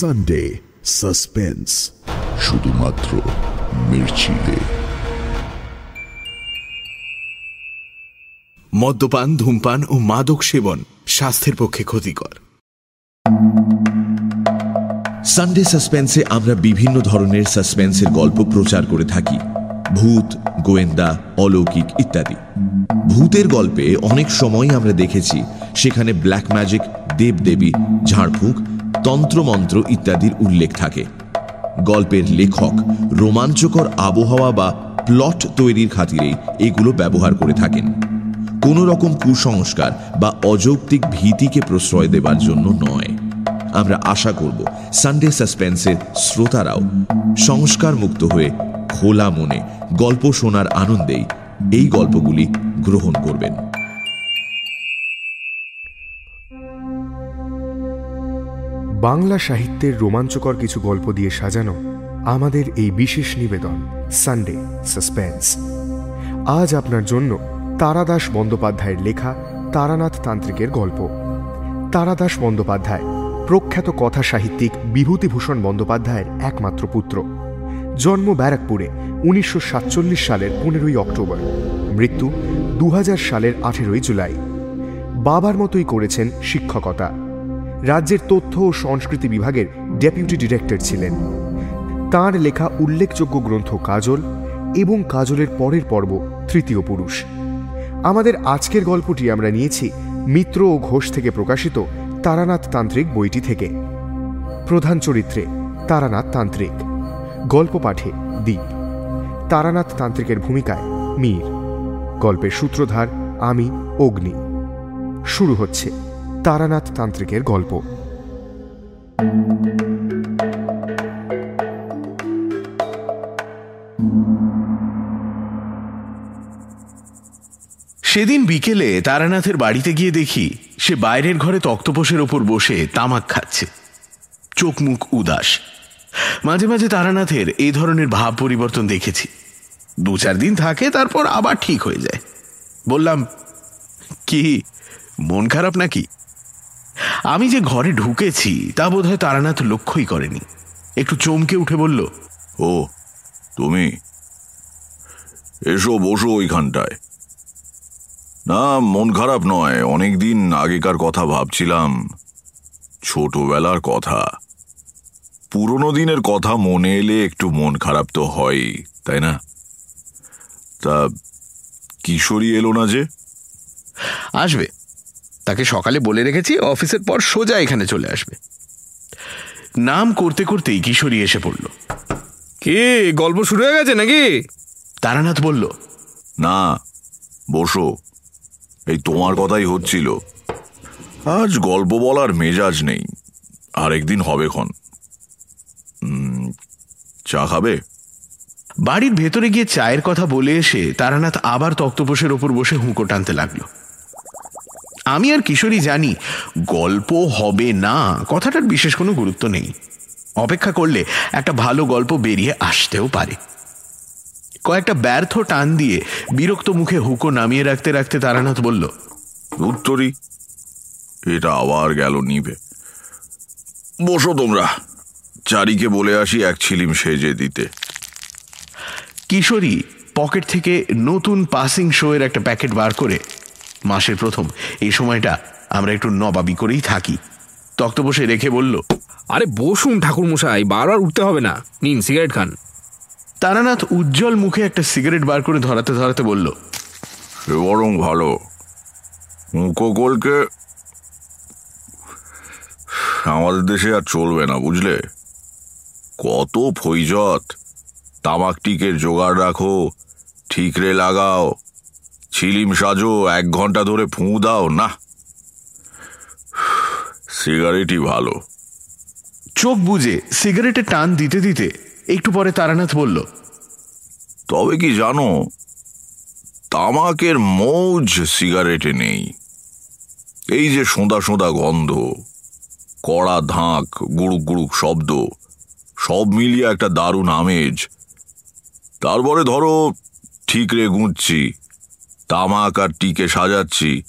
Sunday suspense শুধুমাত্র মির্চিলে। মদ্যপান, ধূমপান ও মাদক সেবন স্বাস্থ্যের পক্ষে ক্ষতিকর। সানডে সাসপেন্সে আমরা বিভিন্ন ধরনের সাসপেন্সের গল্প প্রচার করে থাকি। ভূত, গোয়েন্দা, অলৌকিক ইত্যাদি। ভূতের গল্পে অনেক সময় আমরা দেখেছি, সেখানে ব্ল্যাক ম্যাজিক দেবদেবী, ঝাড়ফুঁক তন্ত্রমন্ত্র ইত্যাদির উল্লেখ থাকে। গল্পের লেখক রোমাঞ্চকর আবহাওয়া বা প্লট তৈরির খাতিরেই এগুলো ব্যবহার করে থাকেন। কোন রকম কুসংস্কার বা অযৌক্তিক ভীতিকে প্রশ্রয় দেবার জন্য নয়। আমরা আশা করব সানডে সাসপেন্সের শ্রোতারাও সংস্কার মুক্ত হয়ে খোলা মনে গল্প শোনার আনন্দেই এই গল্পগুলি গ্রহণ করবেন। বাংলা সাহিত্যের রোমাঞ্চকর কিছু গল্প দিয়ে সাজানো আমাদের এই বিশেষ নিবেদন সানডে সাসপেন্স আজ আপনার জন্য তারাদাস বন্দ্যোপাধ্যায়ের লেখা তারানাথ তান্ত্রিকের গল্প। তারাদাস বন্দ্যোপাধ্যায় প্রখ্যাত কথা সাহিত্যিক বিভূতিভূষণ বন্দ্যোপাধ্যায়ের একমাত্র পুত্র। জন্ম ব্যারাকপুরে উনিশশো সাতচল্লিশ সালের পনেরোই অক্টোবর। মৃত্যু দু হাজার সালের আঠেরোই জুলাই। বাবার মতোই করেছেন শিক্ষকতা। রাজ্যের তথ্য ও সংস্কৃতি বিভাগের ডেপুটি ডিরেক্টর ছিলেন। তার লেখা উল্লেখযোগ্য গ্রন্থ কাজল এবং কাজলের পরের পর্ব তৃতীয় পুরুষ। আমাদের আজকের গল্পটি আমরা নিয়েছি মিত্র ও ঘোষ থেকে প্রকাশিত তারানাথ তান্ত্রিক বইটি থেকে। প্রধান চরিত্রে তারানাথ তান্ত্রিক। গল্প পাঠে দ্বীপ তারানাথ তান্ত্রিকের ভূমিকায় মীর। গল্পের সূত্রধার আমি অগ্নি। শুরু হচ্ছে। তারানাথ তান্ত্রিকের গল্প। সেদিন বিকেলে তারানাথের বাড়িতে গিয়ে দেখি, সে বাইরের ঘরে তক্তপোষের ওপর বসে তামাক খাচ্ছে। চোখ মুখ উদাস। মাঝে মাঝে তারানাথের এই ধরনের ভাব পরিবর্তন দেখেছি। দু চার দিন থাকে, তারপর আবার ঠিক হয়ে যায়। বললাম, কি, মন খারাপ নাকি? আমি যে ঘরে ঢুকেছি, তা বোধহয় তারানাথ লক্ষ্যই করেনি। একটু চমকে উঠে বলল, ও, তুমি? এসো, বসো ওইখানটায়। না, মন খারাপ নয় অনেক দিন আগেকার কথা ভাবছিলাম। ছোটবেলার কথা। পুরনো দিনের কথা মনে এলে একটু মন খারাপ তো হয় তাই না? তা কিশোরী এলো না যে? আসবে। তাকে সকালে বলে রেখেছি অফিসের পর সোজা এখানে চলে আসবে। নাম করতে করতেই কিশোরী এসে পড়ল। কি গল্প শুরু হয়ে গেছে নাকি? তারানাথ বলল না বসো। এই তোমার কথাই হচ্ছিল। আজ গল্প বলার মেজাজ নেই। আরেকদিন হবে ক্ষণ উম, চা খাবে? বাড়ির ভেতরে গিয়ে চায়ের কথা বলে এসে তারানাথ আবার তক্তপোষের ওপর বসে হুঁকো টানতে লাগল। আমি আর কিশোরী জানি গল্প হবে না কথাটার বিশেষ কোনো গুরুত্ব নেই। অপেক্ষা করলে একটা ভালো গল্প বেরিয়ে আসতেও পারে। কয়েকটা ব্যর্থ টান দিয়ে বিরক্ত মুখে হুকো নামিয়ে রাখতে রাখতে তারানাথ বলল উত্তরই এটা আবার গেল নিবে বসো তোমরা চারিকে বলে আসি এক ছিলিম সেজে দিতে। কিশোরী পকেট থেকে নতুন পাসিং শোয়ের একটা প্যাকেট বার করে মাসের প্রথম। এই সময়টা আমরা একটু নবাবি করেই থাকি। তক্ত বসে রেখে বলল আরে বসুন ঠাকুর মশাই বারবার উঠতে হবে না। নিন সিগারেট খান। তারানাথ উজ্জ্বল মুখে একটা সিগারেট বার করে ধরাতে ধরাতে বলল বরং ভালো। মুখোকলকে আমাদের দেশে আর চলবে না বুঝলে? কত ফৈজত তামাক টিকের জোগাড় রাখো ঠিকরে লাগাও। ছিলিম সাজো এক ঘণ্টা ধরে ফুঁ দাও না। সিগারেটই ভালো। চোখ বুঝে সিগারেটে টান দিতে দিতে একটু পরে তারানাথ বলল তবে কি জানো তামাকের মৌজ সিগারেটে নেই। এই যে সোঁদা সোঁদা গন্ধ কড়া ধাঁক গুড়ুক গুড়ুক শব্দ সব মিলিয়ে একটা দারুণ আমেজ। তারপরে ধরো ঠিকরে গুঁজছি। তামাক আর টিকে সাজাচ্ছি,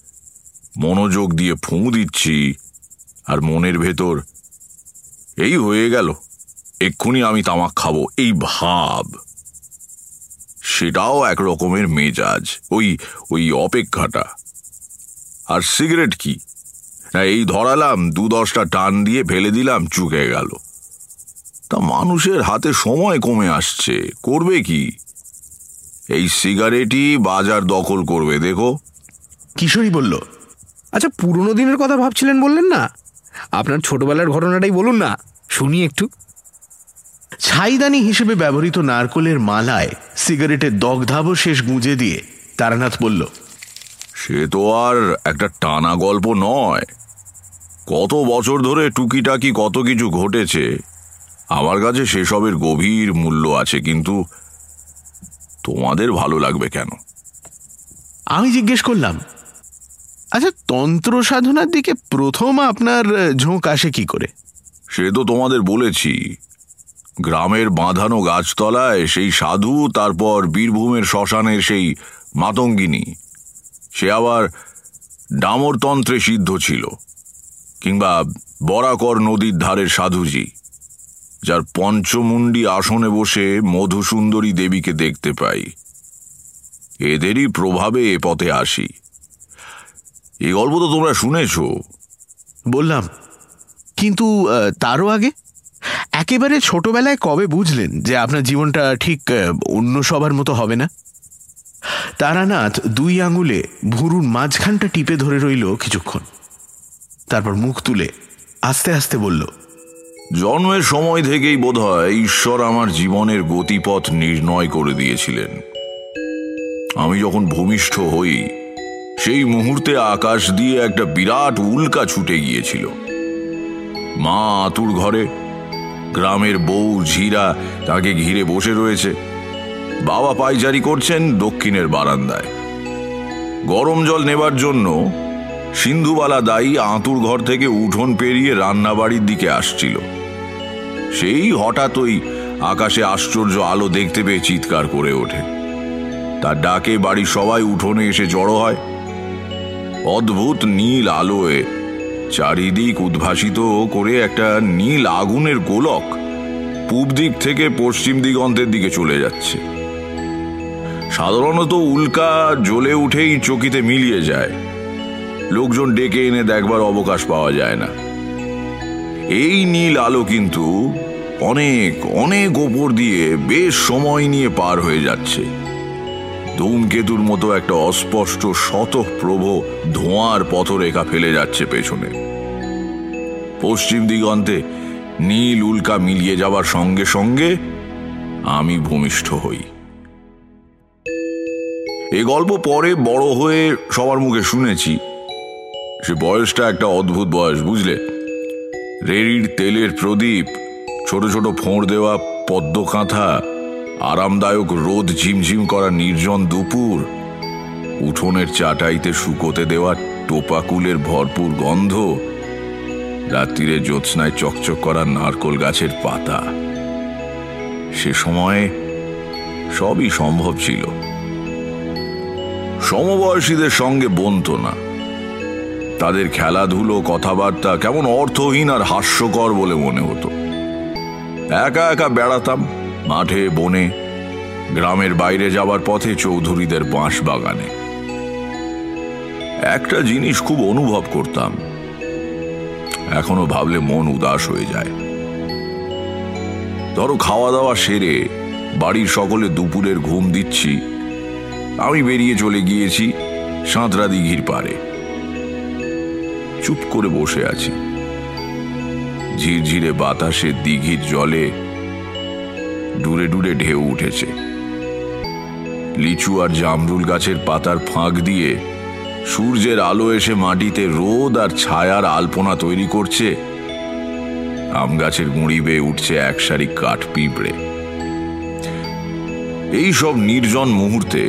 মনোযোগ দিয়ে ফুঁ দিচ্ছি, আর মনের ভেতর, এই হয়ে গেল, এক্ষুনি আমি তামাক খাব। এই ভাব। সেটাও এক রকমের মেজাজ, ওই ওই অপেক্ষাটা। আর সিগারেট কি? না এই ধরালাম, দু দশটা টান দিয়ে ফেলে দিলাম, চুকে গেল। তা মানুষের হাতে সময় কমে আসছে, করবে কি? এই সিগারেটই বাজার দখল করবে দেখো। কিশোরী বলল আচ্ছা পুরনো দিনের কথা ভাবছিলেন বললেন না? আপনার ছোটবেলার ঘটনাটাই বলুন না শুনি একটু। ছাইদানি হিসেবে ব্যবহৃত নারকোলের মালায় সিগারেটের দগধাবও শেষ গুঁজে দিয়ে তারানাথ বলল সে তো আর একটা টানা গল্প নয়। কত বছর ধরে টুকিটাকি কত কিছু ঘটেছে। আমার কাছে সেসবের গভীর মূল্য আছে কিন্তু তোমাদের ভালো লাগবে কেন? আমি জিজ্ঞেস করলাম আচ্ছা তন্ত্র সাধনার দিকে প্রথম আপনার ঝোঁক আসে কি করে? সে তো তোমাদের বলেছি। গ্রামের বাঁধানো গাছতলায় সেই সাধু তারপর বীরভূমের শ্মশানের সেই মাতঙ্গিনী। সে আবার ডামরতন্ত্রে সিদ্ধ ছিল কিংবা বরাকর নদীর ধারের সাধুজি। যার পঞ্চমুণ্ডী আসনে বসে মধুসুন্দরী দেবীকে দেখতে পাই। এদেরই প্রভাবে এ পথে আসি। এই গল্প তো তোমরা শুনেছো। বললাম, কিন্তু তারও আগে? একেবারে ছোটবেলায় কবে বুঝলেন যে আপনার জীবনটা ঠিক অন্য সবার মতো হবে না? তারানাথ দুই আঙুলে ভুরুর মাঝখানটা টিপে ধরে রইল কিছুক্ষণ। তারপর মুখ তুলে আস্তে আস্তে বলল জন্মের সময় থেকেই বোধহয় ঈশ্বর আমার জীবনের গতিপথ নির্ণয় করে দিয়েছিলেন। আমি যখন ভূমিষ্ঠ হই, সেই মুহূর্তে আকাশ দিয়ে একটা বিরাট উল্কা ছুটে গিয়েছিল। মা আতুর ঘরে, গ্রামের বউ ঝিরা তাকে ঘিরে বসে রয়েছে। বাবা পাইচারি করছেন দক্ষিণের বারান্দায়। গরম জল নেবার জন্য সিন্ধুবালা দায়ী আঁতুর ঘর থেকে উঠোন পেরিয়ে রান্নাবাড়ির দিকে আসছিল। সেই হঠাৎ ওই আকাশে আশ্চর্য আলো দেখতে পেয়ে চিৎকার করে ওঠে। তার ডাকে বাড়ির সবাই উঠোনে এসে জড়ো হয়। অদ্ভুত নীল আলোয় চারিদিক উদ্ভাসিত করে একটা নীল আগুনের গোলক পূব দিক থেকে পশ্চিম দিগন্তের দিকে চলে যাচ্ছে। সাধারণত উল্কা জ্বলে উঠেই চকিতে মিলিয়ে যায়। লোকজন ডেকে এনে দেখবার অবকাশ পাওয়া যায় না। এই নীল আলো কিন্তু অনেক অনেক ওপর দিয়ে বেশ সময় নিয়ে পার হয়ে যাচ্ছে। ধূমকেতুর মতো একটা অস্পষ্ট শতপ্রভ ধোঁয়ার পথরেখা ফেলে যাচ্ছে পেছনে। পশ্চিম দিগন্তে নীল উল্কা মিলিয়ে যাবার সঙ্গে সঙ্গে আমি ভূমিষ্ঠ হই। এ গল্প পরে বড় হয়ে সবার মুখে শুনেছি। সে বয়সটা একটা অদ্ভুত বয়স, বুঝলে? রেড়ির তেলের প্রদীপ, ছোট ছোট ফোঁড় দেওয়া পদ্ম কাঁথা, আরামদায়ক রোদ ঝিমঝিম করা নির্জন দুপুর, উঠোনের চাটাইতে শুকোতে দেওয়া টোপাকুলের ভরপুর গন্ধ, রাত্রিরে জ্যোৎস্নায় চকচক করা নারকোল গাছের পাতা। সে সময়ে সবই সম্ভব ছিল। সমবয়সীদের সঙ্গে বনতো না। তাদের খেলাধুলো, কথাবার্তা কেমন অর্থহীন আর হাস্যকর বলে মনে হতো। একা একা বেড়াতাম, মাঠে, বনে, গ্রামের বাইরে যাবার পথে চৌধুরীদের বাঁশ বাগানে। একটা জিনিস খুব অনুভব করতাম, এখনও ভাবলে মন উদাস হয়ে যায়। ধরো খাওয়া দাওয়া সেরে বাড়ির সকলে দুপুরের ঘুম দিচ্ছি, আমি বেরিয়ে চলে গিয়েছি সাঁতরা দিঘির পারে চুপ করে বসে আছি। ঝিরঝিরে বাতাসে দিঘির জলে ডুরে ডুরে ঢেউ উঠেছে। লিচু আর জামরুল গাছের পাতার ফাঁক দিয়ে সূর্যের আলো এসে মাটিতে রোদ আর ছায়ার আলপনা তৈরি করছে। আম গাছের গুঁড়ি বেয়ে উঠছে এক সারি কাঠ পিঁপড়ে। এই সব নির্জন মুহূর্তে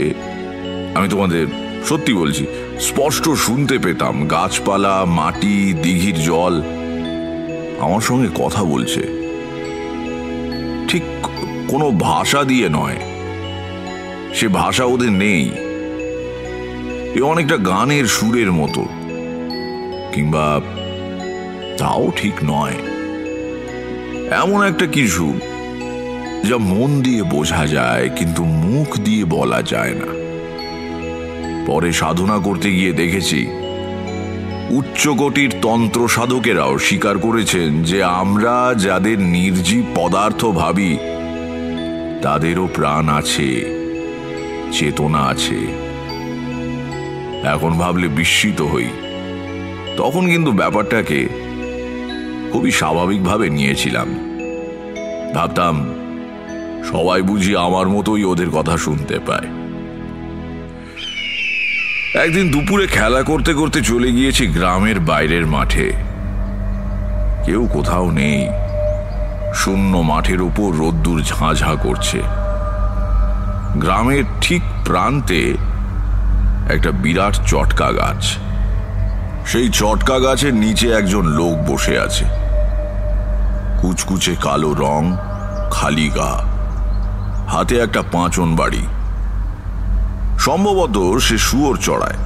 আমি তোমাদের সত্যি বলছি স্পষ্ট শুনতে পেতাম, গাছপালা, মাটি, দিঘির জল। আমার সঙ্গে কথা বলছে। ঠিক কোনো ভাষা দিয়ে নয়। সে ভাষা ওদের নেই। এ অনেকটা গানের সুরের মতো। কিংবা তাও ঠিক নয়। এমন একটা কিছু যা মন দিয়ে বোঝা যায়, কিন্তু মুখ দিয়ে বলা যায় না। পরে সাধনা করতে গিয়ে দেখেছি, উচ্চকোটির তন্ত্র সাধকেরাও স্বীকার করেছেন যে আমরা যাদের নির্জীব পদার্থ ভাবি, তাদেরও প্রাণ আছে, চেতনা আছে। এখন ভাবলে বিস্মিত হই। তখন কিন্তু ব্যাপারটাকে খুবই স্বাভাবিকভাবে নিয়েছিলাম। ভাবতাম, সবাই বুঝি আমার মতোই ওদের কথা শুনতে পায়। একদিন দুপুরে খেলা করতে করতে চলে গিয়েছি গ্রামের বাইরের মাঠে। কেউ কোথাও নেই। শূন্য মাঠের উপর রোদ্দুর ঝাঁঝা করছে। গ্রামের ঠিক প্রান্তে একটা বিরাট চটকা গাছ। সেই চটকা গাছের নিচে একজন লোক বসে আছে। কুচকুচে কালো রং, খালি গা। হাতে একটা পাঁচন বাড়ি। সম্ভবত সে শুয়োর চড়ায়।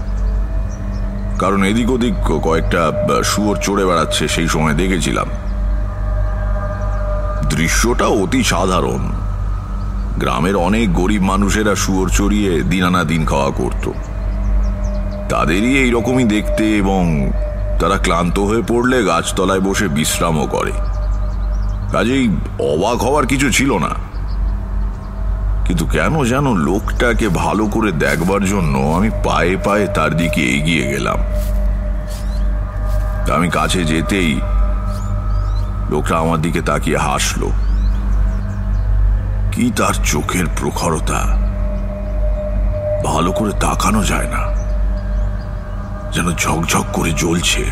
কারণ এদিক ওদিক কয়েকটা শুয়োর চড়ে বেড়াচ্ছে সেই সময় দেখেছিলাম। দৃশ্যটা অতি সাধারণ। গ্রামের অনেক গরিব মানুষেরা শুয়োর চড়িয়ে দিন আনা দিন খাওয়া করত। তাদেরই এইরকমই দেখতে এবং তারা ক্লান্ত হয়ে পড়লে গাছতলায় বসে বিশ্রামও করে। কাজেই অবাক হওয়ার কিছু ছিল না। কিন্তু কেন যেন লোকটাকে ভালো করে দেখবার জন্য আমি পায়ে পায়ে তার দিকে এগিয়ে গেলাম। আমি কাছে যেতেই লোকটা আমার দিকে তাকিয়ে হাসলো। কি তার চোখের প্রখরতা? ভালো করে তাকানো যায় না। যেন ঝকঝক করে জ্বলছে।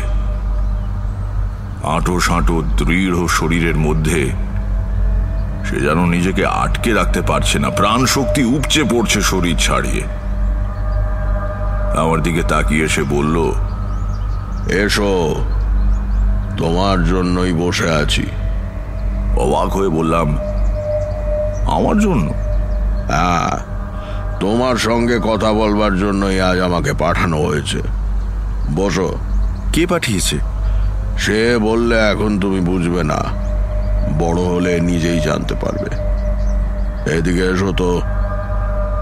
আঁটো সাঁটো দৃঢ় শরীরের মধ্যে সে যেন নিজেকে আটকে রাখতে পারছে না। প্রাণ শক্তি উপচে পড়ছে শরীর ছাড়িয়ে। আমার দিকে তাকিয়ে সে বলল এসো তোমার জন্যই বসে আছি। অবাক হয়ে বললাম আমার জন্য? হ্যাঁ তোমার সঙ্গে কথা বলবার জন্যই আজ আমাকে পাঠানো হয়েছে। বসো। কে পাঠিয়েছে? সে বললে এখন তুমি বুঝবে না। বড় হলে নিজেই জানতে পারবে। এদিকে এসো তো।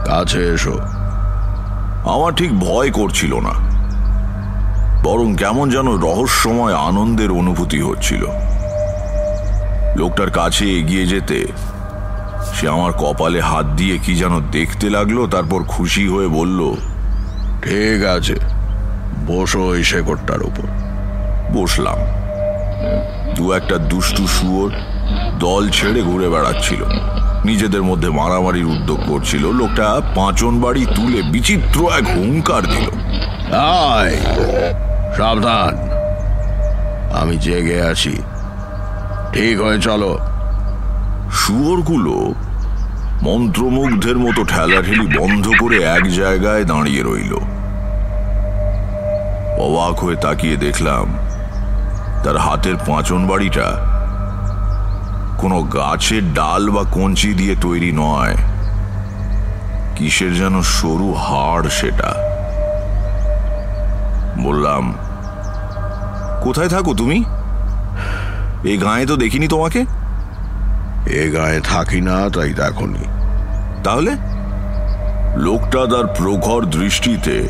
কাছে এসো। আমার ঠিক ভয় করছিল না। বরং কেমন যেন রহস্যময় আনন্দের অনুভূতি হচ্ছিল। লোকটার কাছে এগিয়ে যেতে সে আমার কপালে হাত দিয়ে কি যেন দেখতে লাগল, তারপর খুশি হয়ে বলল, ঠিক আছে, বসো এই শেকড়টার উপর। বসলাম। দু একটা দুষ্টু শুয়োর দল ছেড়ে ঘুরে বেড়াচ্ছিল। নিজেদের মধ্যে মারামারির উদ্যোগ করছিল। লোকটা পাঁচন বাড়ি তুলে বিচিত্র এক হুঙ্কার দিল। সাবধান। আমি জেগে আছি। ঠিক হয়ে চলো। শুয়োরগুলো মন্ত্রমুগ্ধের মতো ঠেলাঠেলি বন্ধ করে এক জায়গায় দাঁড়িয়ে রইল। অবাক হয়ে তাকিয়ে দেখলাম তার হাতের পাঁচন বাড়িটা কোনো গাছের ডাল বা কঞ্চি দিয়ে তৈরি নয়। কিসের যেন সরু হাড় সেটা। বললাম কোথায় থাকো তুমি? এই গায়ে তো দেখিনি তোমাকে? এ গায়ে থাকি না তাই দেখনি তাহলে? লোকটা তার প্রখর দৃষ্টিতে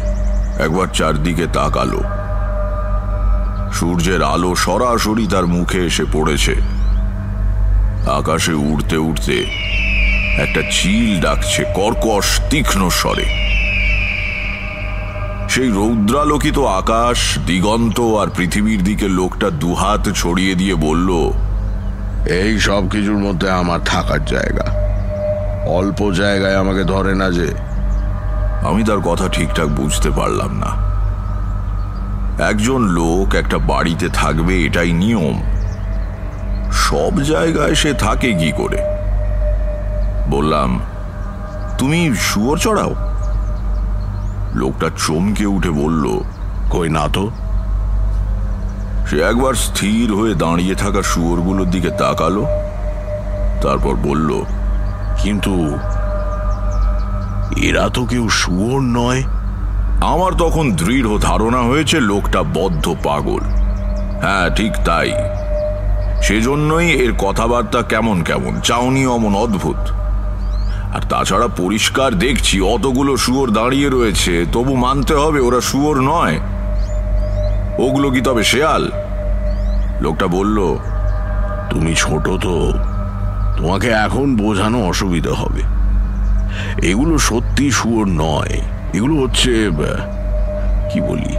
একবার চারদিকে তাকালো। সূর্যের আলো সরাসরি তার মুখে এসে পড়েছে। আকাশে উড়তে উড়তে একটা চিল ডাকছে, কর্কশ, তীক্ষ্ণ স্বরে। সেই রৌদ্রালোকিত আকাশ, দিগন্ত আর পৃথিবীর দিকে লোকটা দুহাত ছড়িয়ে দিয়ে বলল, এই সব কিছুর মধ্যে আমার থাকার জায়গা। অল্প জায়গায় আমাকে ধরে না যে আমি তার কথা ঠিকঠাক বুঝতে পারলাম না। একজন লোক একটা বাড়িতে থাকবে, এটাই নিয়ম। সব জায়গায় সে থাকে কি করে? বললাম, তুমি শুয়োর চড়াও? লোকটা চমকে উঠে বলল, কই না তো? সে একবার স্থির হয়ে দাঁড়িয়ে থাকা শুয়োরগুলোর দিকে তাকালো, তারপর বলল, কিন্তু এরা তো কেউ শুয়োর নয়। আমার তখন দৃঢ় ধারণা হয়েছে লোকটা বদ্ধ পাগল। হ্যাঁ ঠিক তাই। সেজন্যই এর কথাবার্তা কেমন কেমন চাউনি অমন অদ্ভুত। আর তাছাড়া পরিষ্কার দেখছি, অতগুলো শুয়োর দাঁড়িয়ে রয়েছে, তবু মানতে হবে ওরা শুয়োর নয়। ওগুলো কি তবে শেয়াল? লোকটা বলল, তুমি ছোট তো, তোমাকে এখন বোঝানো অসুবিধা হবে। এগুলো সত্যি শুয়োর নয়। এগুলো হচ্ছে, কি বলি,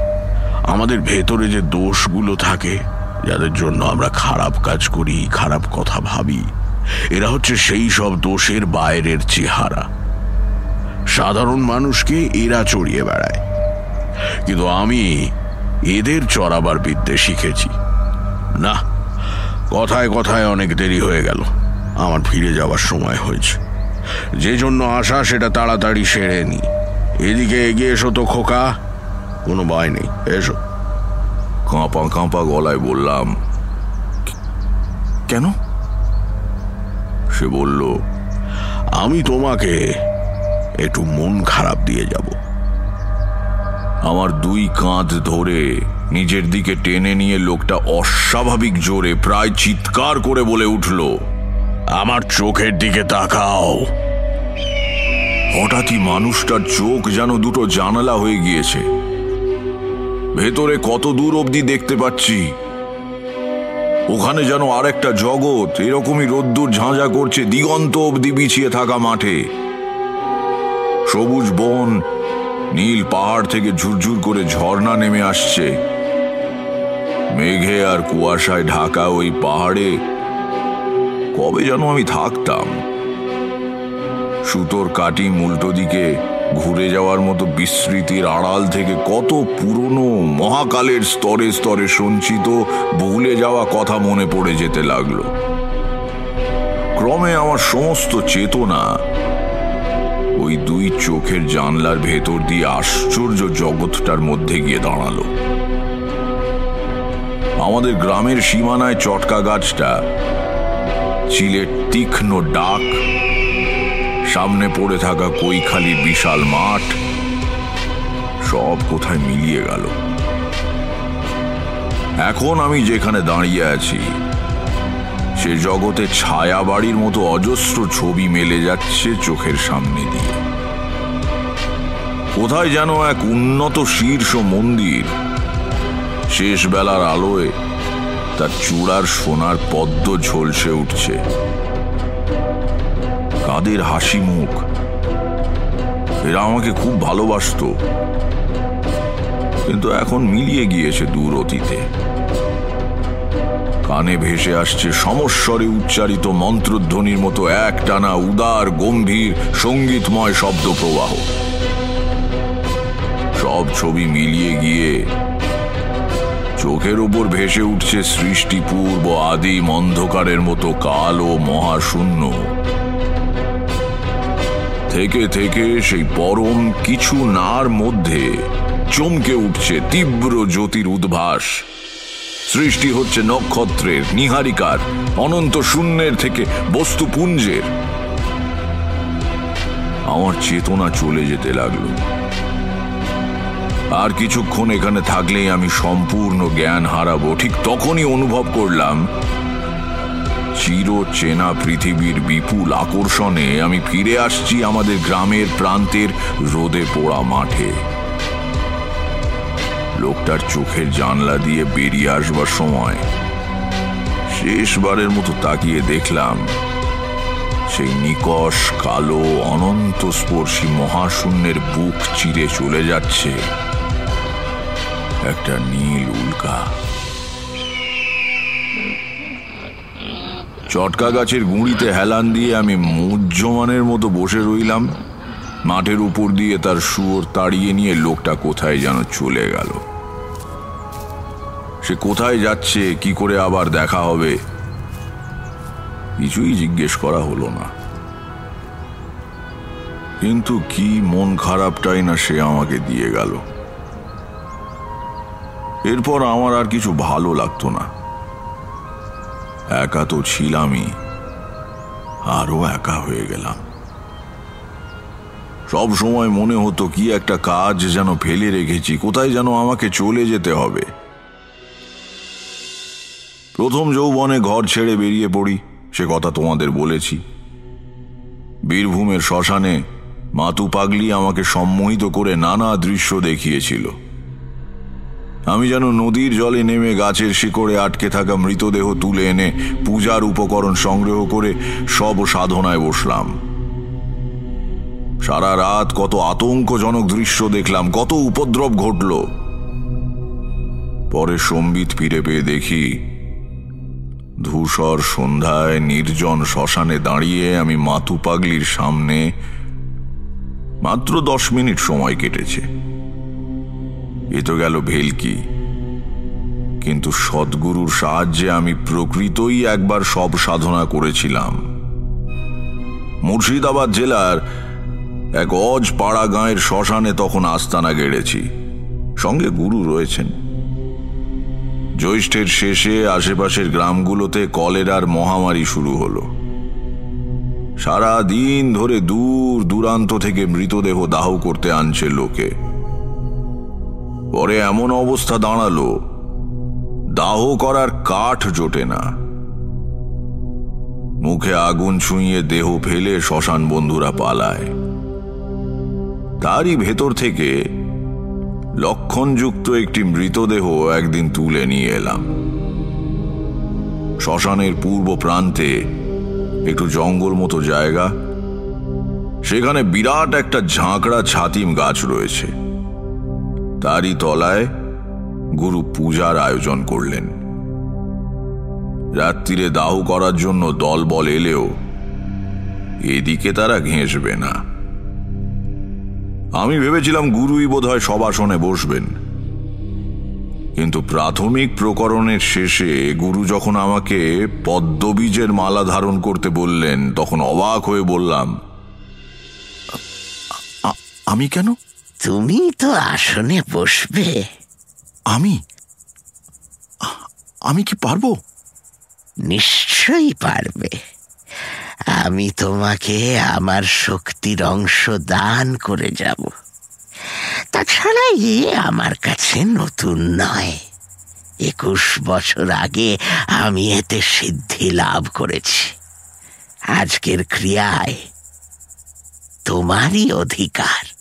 আমাদের ভেতরে যে দোষগুলো থাকে যাদের জন্য আমরা খারাপ কাজ করি, খারাপ কথা ভাবি, এরা হচ্ছে সেই সব দোষের বাইরের চেহারা। সাধারণ মানুষকে এরা চড়িয়ে বেড়ায়। কিন্তু আমি এদের চড়াবার বিদ্যে শিখেছি। না, কথায় কথায় অনেক দেরি হয়ে গেল। আমার ফিরে যাওয়ার সময় হয়েছে। যে জন্য আসা সেটা তাড়াতাড়ি সেরে নি। এদিকে এগিয়ে এসো তো খোকা। কোনো ভয় নেই, এসো। কাঁপা কাঁপা গলায় বললাম, কেন? সে বলল, আমি তোমাকে একটু মন খারাপ দিয়ে যাব। আমার দুই কাঁধ ধরে নিজের দিকে টেনে নিয়ে লোকটা অস্বাভাবিক জোরে প্রায় চিৎকার করে বলে উঠল, আমার চোখের দিকে তাকাও। হঠাৎই মানুষটার চোখ যেন দুটো জানালা হয়ে গিয়েছে। ভেতরে কত দূর অবধি দেখতে পাচ্ছি। ওখানে যেন আরেকটা জগৎ, এরকমই রোদ্দুর ঝাঁঝা করছে, দিগন্ত অবধি বিছিয়ে থাকা মাঠে। সবুজ বন, নীল পাহাড় থেকে ঝুরঝুর করে ঝর্ণা নেমে আসছে। মেঘে আর কুয়াশায় ঢাকা ওই পাহাড়ে। কবে যেন আমি থাকতাম। সুতোর কাটি উল্টো দিকে ঘুরে যাওয়ার মতো বিস্মৃতির আড়াল থেকে কত পুরনো মহাকালের স্তরে স্তরে সঞ্চিত ভুলে যাওয়া কথা মনে পড়ে যেতে লাগল। ক্রমে আমার সমস্ত চেতনা ওই দুই চোখের জানলার ভেতর দিয়ে আশ্চর্য জগৎটার মধ্যে গিয়ে দাঁড়াল। আমাদের গ্রামের সীমানায় চটকা গাছটা, চিলের তীক্ষ্ণ ডাক সামনে পড়ে থাকা কৈখালির বিশাল মাঠ সব কোথায় মিলিয়ে গেল। এখন আমি যেখানে দাঁড়িয়ে আছি, সে জগতে ছায়া বাড়ির মতো অজস্র ছবি মেলে যাচ্ছে চোখের সামনে দিয়ে। কোথায় যেন এক উন্নত শীর্ষ মন্দির শেষ বেলার আলোয় তার চূড়ার সোনার পদ্ম ঝলসে উঠছে। কাদের হাসি মুখ। এরা আমাকে খুব ভালোবাসতো। কিন্তু এখন মিলিয়ে গিয়েছে দূর অতীতে। কানে ভেসে আসছে সমস্বরে উচ্চারিত মন্ত্রধ্বনির মতো এক টানা উদার, গম্ভীর, সঙ্গীতময় শব্দ প্রবাহ সব ছবি মিলিয়ে গিয়ে চোখের উপর ভেসে উঠছে সৃষ্টিপূর্ব আদিম অন্ধকারের মতো কালো মহাশূন্য। থেকে থেকে সেই পরম কিছু নার মধ্যে চমকে উঠছে তীব্র জ্যোতির উদ্ভাস। সৃষ্টি হচ্ছে নক্ষত্রের, নিহারিকার, অনন্ত শূন্যের থেকে বস্তুপুঞ্জের। আমার চেতনা চলে যেতে লাগল। আর কিছুক্ষণ এখানে থাকলেই আমি সম্পূর্ণ জ্ঞান হারাবো। ঠিক তখনই অনুভব করলাম চির চেনা পৃথিবীর বিপুল আকর্ষণে আমি ফিরে আসছি আমাদের গ্রামের প্রান্তের রোদে পোড়া মাঠে। লোকটার চোখের জানলা দিয়ে বেরিয়ে আসবার সময় শেষবারের মতো তাকিয়ে দেখলাম, সেই নিকশ, কালো অনন্ত স্পর্শী মহাশূন্যের বুক চিরে চলে যাচ্ছে। একটা নীল উল্কা। চটকা গাছের গুঁড়িতে হেলান দিয়ে আমি মুজ্জমানের মতো বসে রইলাম। মাঠের উপর দিয়ে তার শুয়োর তাড়িয়ে নিয়ে লোকটা কোথায় যেন চলে গেল। সে কোথায় যাচ্ছে, কি করে আবার দেখা হবে, কিছুই জিজ্ঞেস করা হলো না। কিন্তু কি মন খারাপটাই না সে আমাকে দিয়ে গেল। এরপর আমার আর কিছু ভালো লাগতো না। একা তো ছিলামই। আরও একা হয়ে গেলাম। সব সময় মনে হতো কি একটা কাজ যেন ফেলে রেখেছি, কোথায় যেন আমাকে চলে যেতে হবে। প্রথম যৌবনে ঘর ছেড়ে বেরিয়ে পড়ি, সে কথা তোমাদের বলেছি। বীরভূমের শ্মশানে মাতু পাগলি আমাকে সম্মোহিত করে নানা দৃশ্য দেখিয়েছিল। আমি যেন নদীর জলে নেমে গাছের শিকড়ে আটকে থাকা মৃতদেহ তুলে এনে পূজার উপকরণ সংগ্রহ করে সব সাধনায় বসলাম। সারা রাত কত আতঙ্কজনক দৃশ্য দেখলাম, কত উপদ্রব ঘটল। পরে সম্বিত ফিরে পেয়ে দেখি, ধূসর সন্ধ্যায় নির্জন শ্মশানে দাঁড়িয়ে আমি মাতু পাগলির সামনে মাত্র দশ মিনিট সময় কেটেছে। এ তো গেল ভেলকি। কিন্তু সদ্গুরুর সাহায্যে আমি প্রকৃতই একবার সব সাধনা করেছিলাম। মুর্শিদাবাদ জেলার এক অজ পাড়া গাঁয়ের শ্মশানে তখন আস্তানা গেড়েছি। সঙ্গে গুরু রয়েছেন। জ্যৈষ্ঠের শেষে আশেপাশের গ্রামগুলোতে কলেরার মহামারী শুরু হলো। সারা দিন ধরে দূর দূরান্ত থেকে মৃতদেহ দাহ করতে আনছে লোকে। পরে এমন অবস্থা দাঁড়াল, দাহ করার কাঠ জোটে না। মুখে আগুন ছুঁয়ে দেহ ফেলে শ্মশান বন্ধুরা পালায়। তারই ভেতর থেকে লক্ষণযুক্ত একটি মৃতদেহ একদিন তুলে নিয়ে এলাম। শ্মশানের পূর্ব প্রান্তে একটু জঙ্গল মতো জায়গা, সেখানে বিরাট একটা ঝাঁকড়া ছাতিম গাছ রয়েছে। তারই তলায় গুরু পূজার আয়োজন করলেন। রাত্রিরে দাহ করার জন্য দল বল এলেও এদিকে তারা ঘেঁষবে না। আমি ভেবেছিলাম গুরুই বোধ হয় সবাসনে বসবেন। কিন্তু প্রাথমিক প্রকরণের শেষে গুরু যখন আমাকে পদ্মবীজের মালা ধারণ করতে বললেন, তখন অবাক হয়ে বললাম আমি কেন তুমি তো আসনে বসবে। আমি? আমি কি পারব? নিশ্চয়ই পারবে। আমি তোমাকে আমার শক্তির অংশ দান করে যাব। তাছাড়া এ আমার কাছে নতুন নয়। একুশ বছর আগে আমি এতে সিদ্ধি লাভ করেছি। আজকের ক্রিয়ায় তোমারই অধিকার।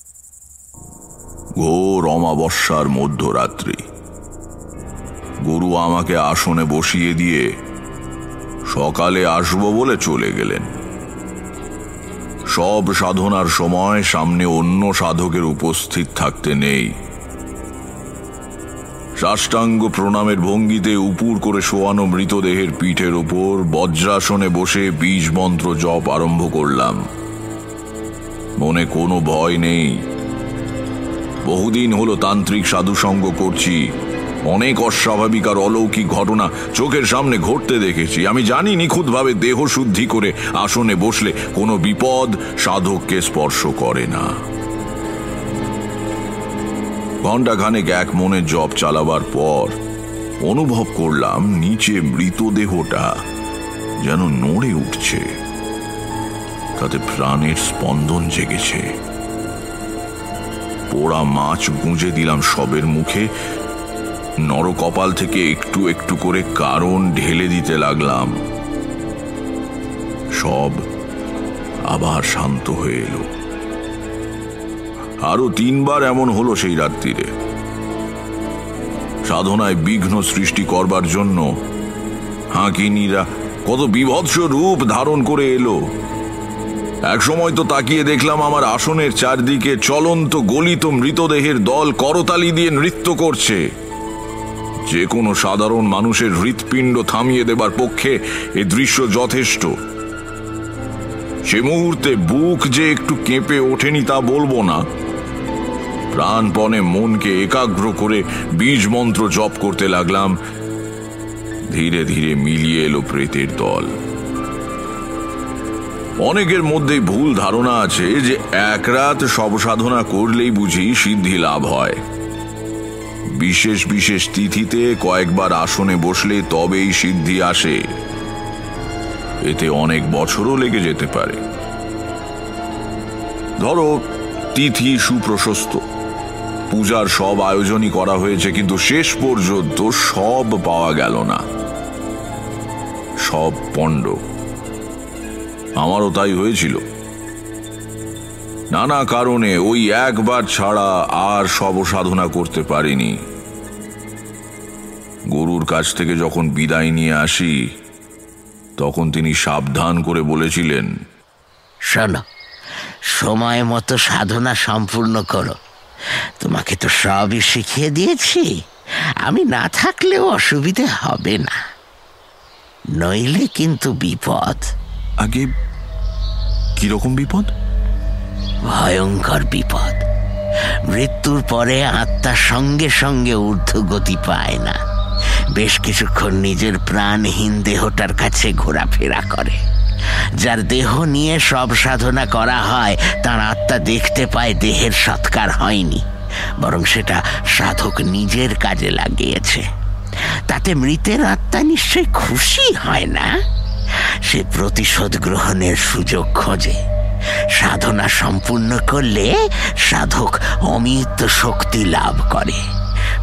ঘোর অমাবস্যার মধ্যরাত্রি। গুরু আমাকে আসনে বসিয়ে দিয়ে, সকালে আসব বলে চলে গেলেন। সব সাধনার সময় সামনে অন্য সাধকের উপস্থিত থাকতে নেই। সাষ্টাঙ্গ প্রণামের ভঙ্গিতে উপুর করে শোয়ানো মৃতদেহের পিঠের ওপর বজ্রাসনে বসে বীজ মন্ত্র জপ আরম্ভ করলাম। মনে কোনো ভয় নেই। বহুদিন হলো তান্ত্রিক সাধু সাধুসঙ্গ করছি। অনেক অস্বাভাবিক আর অলৌকিক ঘটনা চোখের সামনে ঘটতে দেখেছি। আমি জানি নিখুঁতভাবে দেহ শুদ্ধি করে আসনে বসলে কোনো বিপদ সাধককে স্পর্শ করে না। ঘণ্টাখানেক এক মনে জপ চালাবার পর অনুভব করলাম নিচে মৃতদেহটা যেন নড়ে উঠছে। তাতে প্রাণের স্পন্দন জেগেছে। পোড়া মাছ গুঁজে দিলাম সবের মুখে। নরকপাল থেকে একটু একটু করে কারণ ঢেলে দিতে লাগলাম। সব আবার শান্ত হয়ে এলো। আরও তিনবার এমন হলো সেই রাত্রিরে। সাধনায় বিঘ্ন সৃষ্টি করবার জন্য হাঁকিনীরা কত বিভৎস রূপ ধারণ করে এলো। এক সময় তো তাকিয়ে দেখলাম আমার আসনের চারদিকে চলন্ত গলিত মৃতদেহের দল করতালি দিয়ে নৃত্য করছে। যে কোনো সাধারণ মানুষের হৃৎপিণ্ড থামিয়ে দেবার পক্ষে এ দৃশ্য যথেষ্ট। সে মুহূর্তে বুক যে একটু কেঁপে ওঠেনি তা বলব না। প্রাণপণে মনকে একাগ্র করে বীজ মন্ত্র জপ করতে লাগলাম। ধীরে ধীরে মিলিয়ে এলো প্রেতের দল। অনেকের মধ্যে ভুল ধারণা আছে যে এক রাত সব সাধনা করলেই বুঝি সিদ্ধি লাভ হয়। বিশেষ বিশেষ তিথিতে কয়েকবার আসনে বসলে তবেই সিদ্ধি আসে। এতে অনেক বছরও লেগে যেতে পারে। ধরো, তিথি সুপ্রশস্ত। পূজার সব আয়োজনই করা হয়েছে, কিন্তু শেষ পর্যন্ত সব পাওয়া গেল না। সব পণ্ড। আমারও তাই হয়েছিল। নানা কারণে ওই একবার ছাড়া আর সব সাধনা করতে পারিনি। গরুর কাছ থেকে যখন বিদায় নিয়ে আসি, তখন তিনি সাবধান করে বলেছিলেন, শোনো, সময় মতো সাধনা সম্পূর্ণ করো। তোমাকে তো সবই শিখিয়ে দিয়েছি। আমি না থাকলেও অসুবিধে হবে না। নইলে কিন্তু বিপদ। আগে কীরকম বিপদ? ভয়ঙ্কর বিপদ। মৃত্যুর পরে আত্মা সঙ্গে সঙ্গে ঊর্ধ্বগতি পায় না। বেশ কিছুক্ষণ নিজের প্রাণহীন দেহটার কাছে ঘোরাফেরা করে। যার দেহ নিয়ে সব সাধনা করা হয়, তার আত্মা দেখতে পায় দেহের সৎকার হয়নি। বরং সেটা সাধক নিজের কাজে লাগিয়েছে। তাতে মৃতের আত্মা নিশ্চয় খুশি হয় না? সে প্রতিশোধ গ্রহণের সুযোগ খোঁজে। সাধনা সম্পূর্ণ করলে সাধক অমিত শক্তি লাভ করে।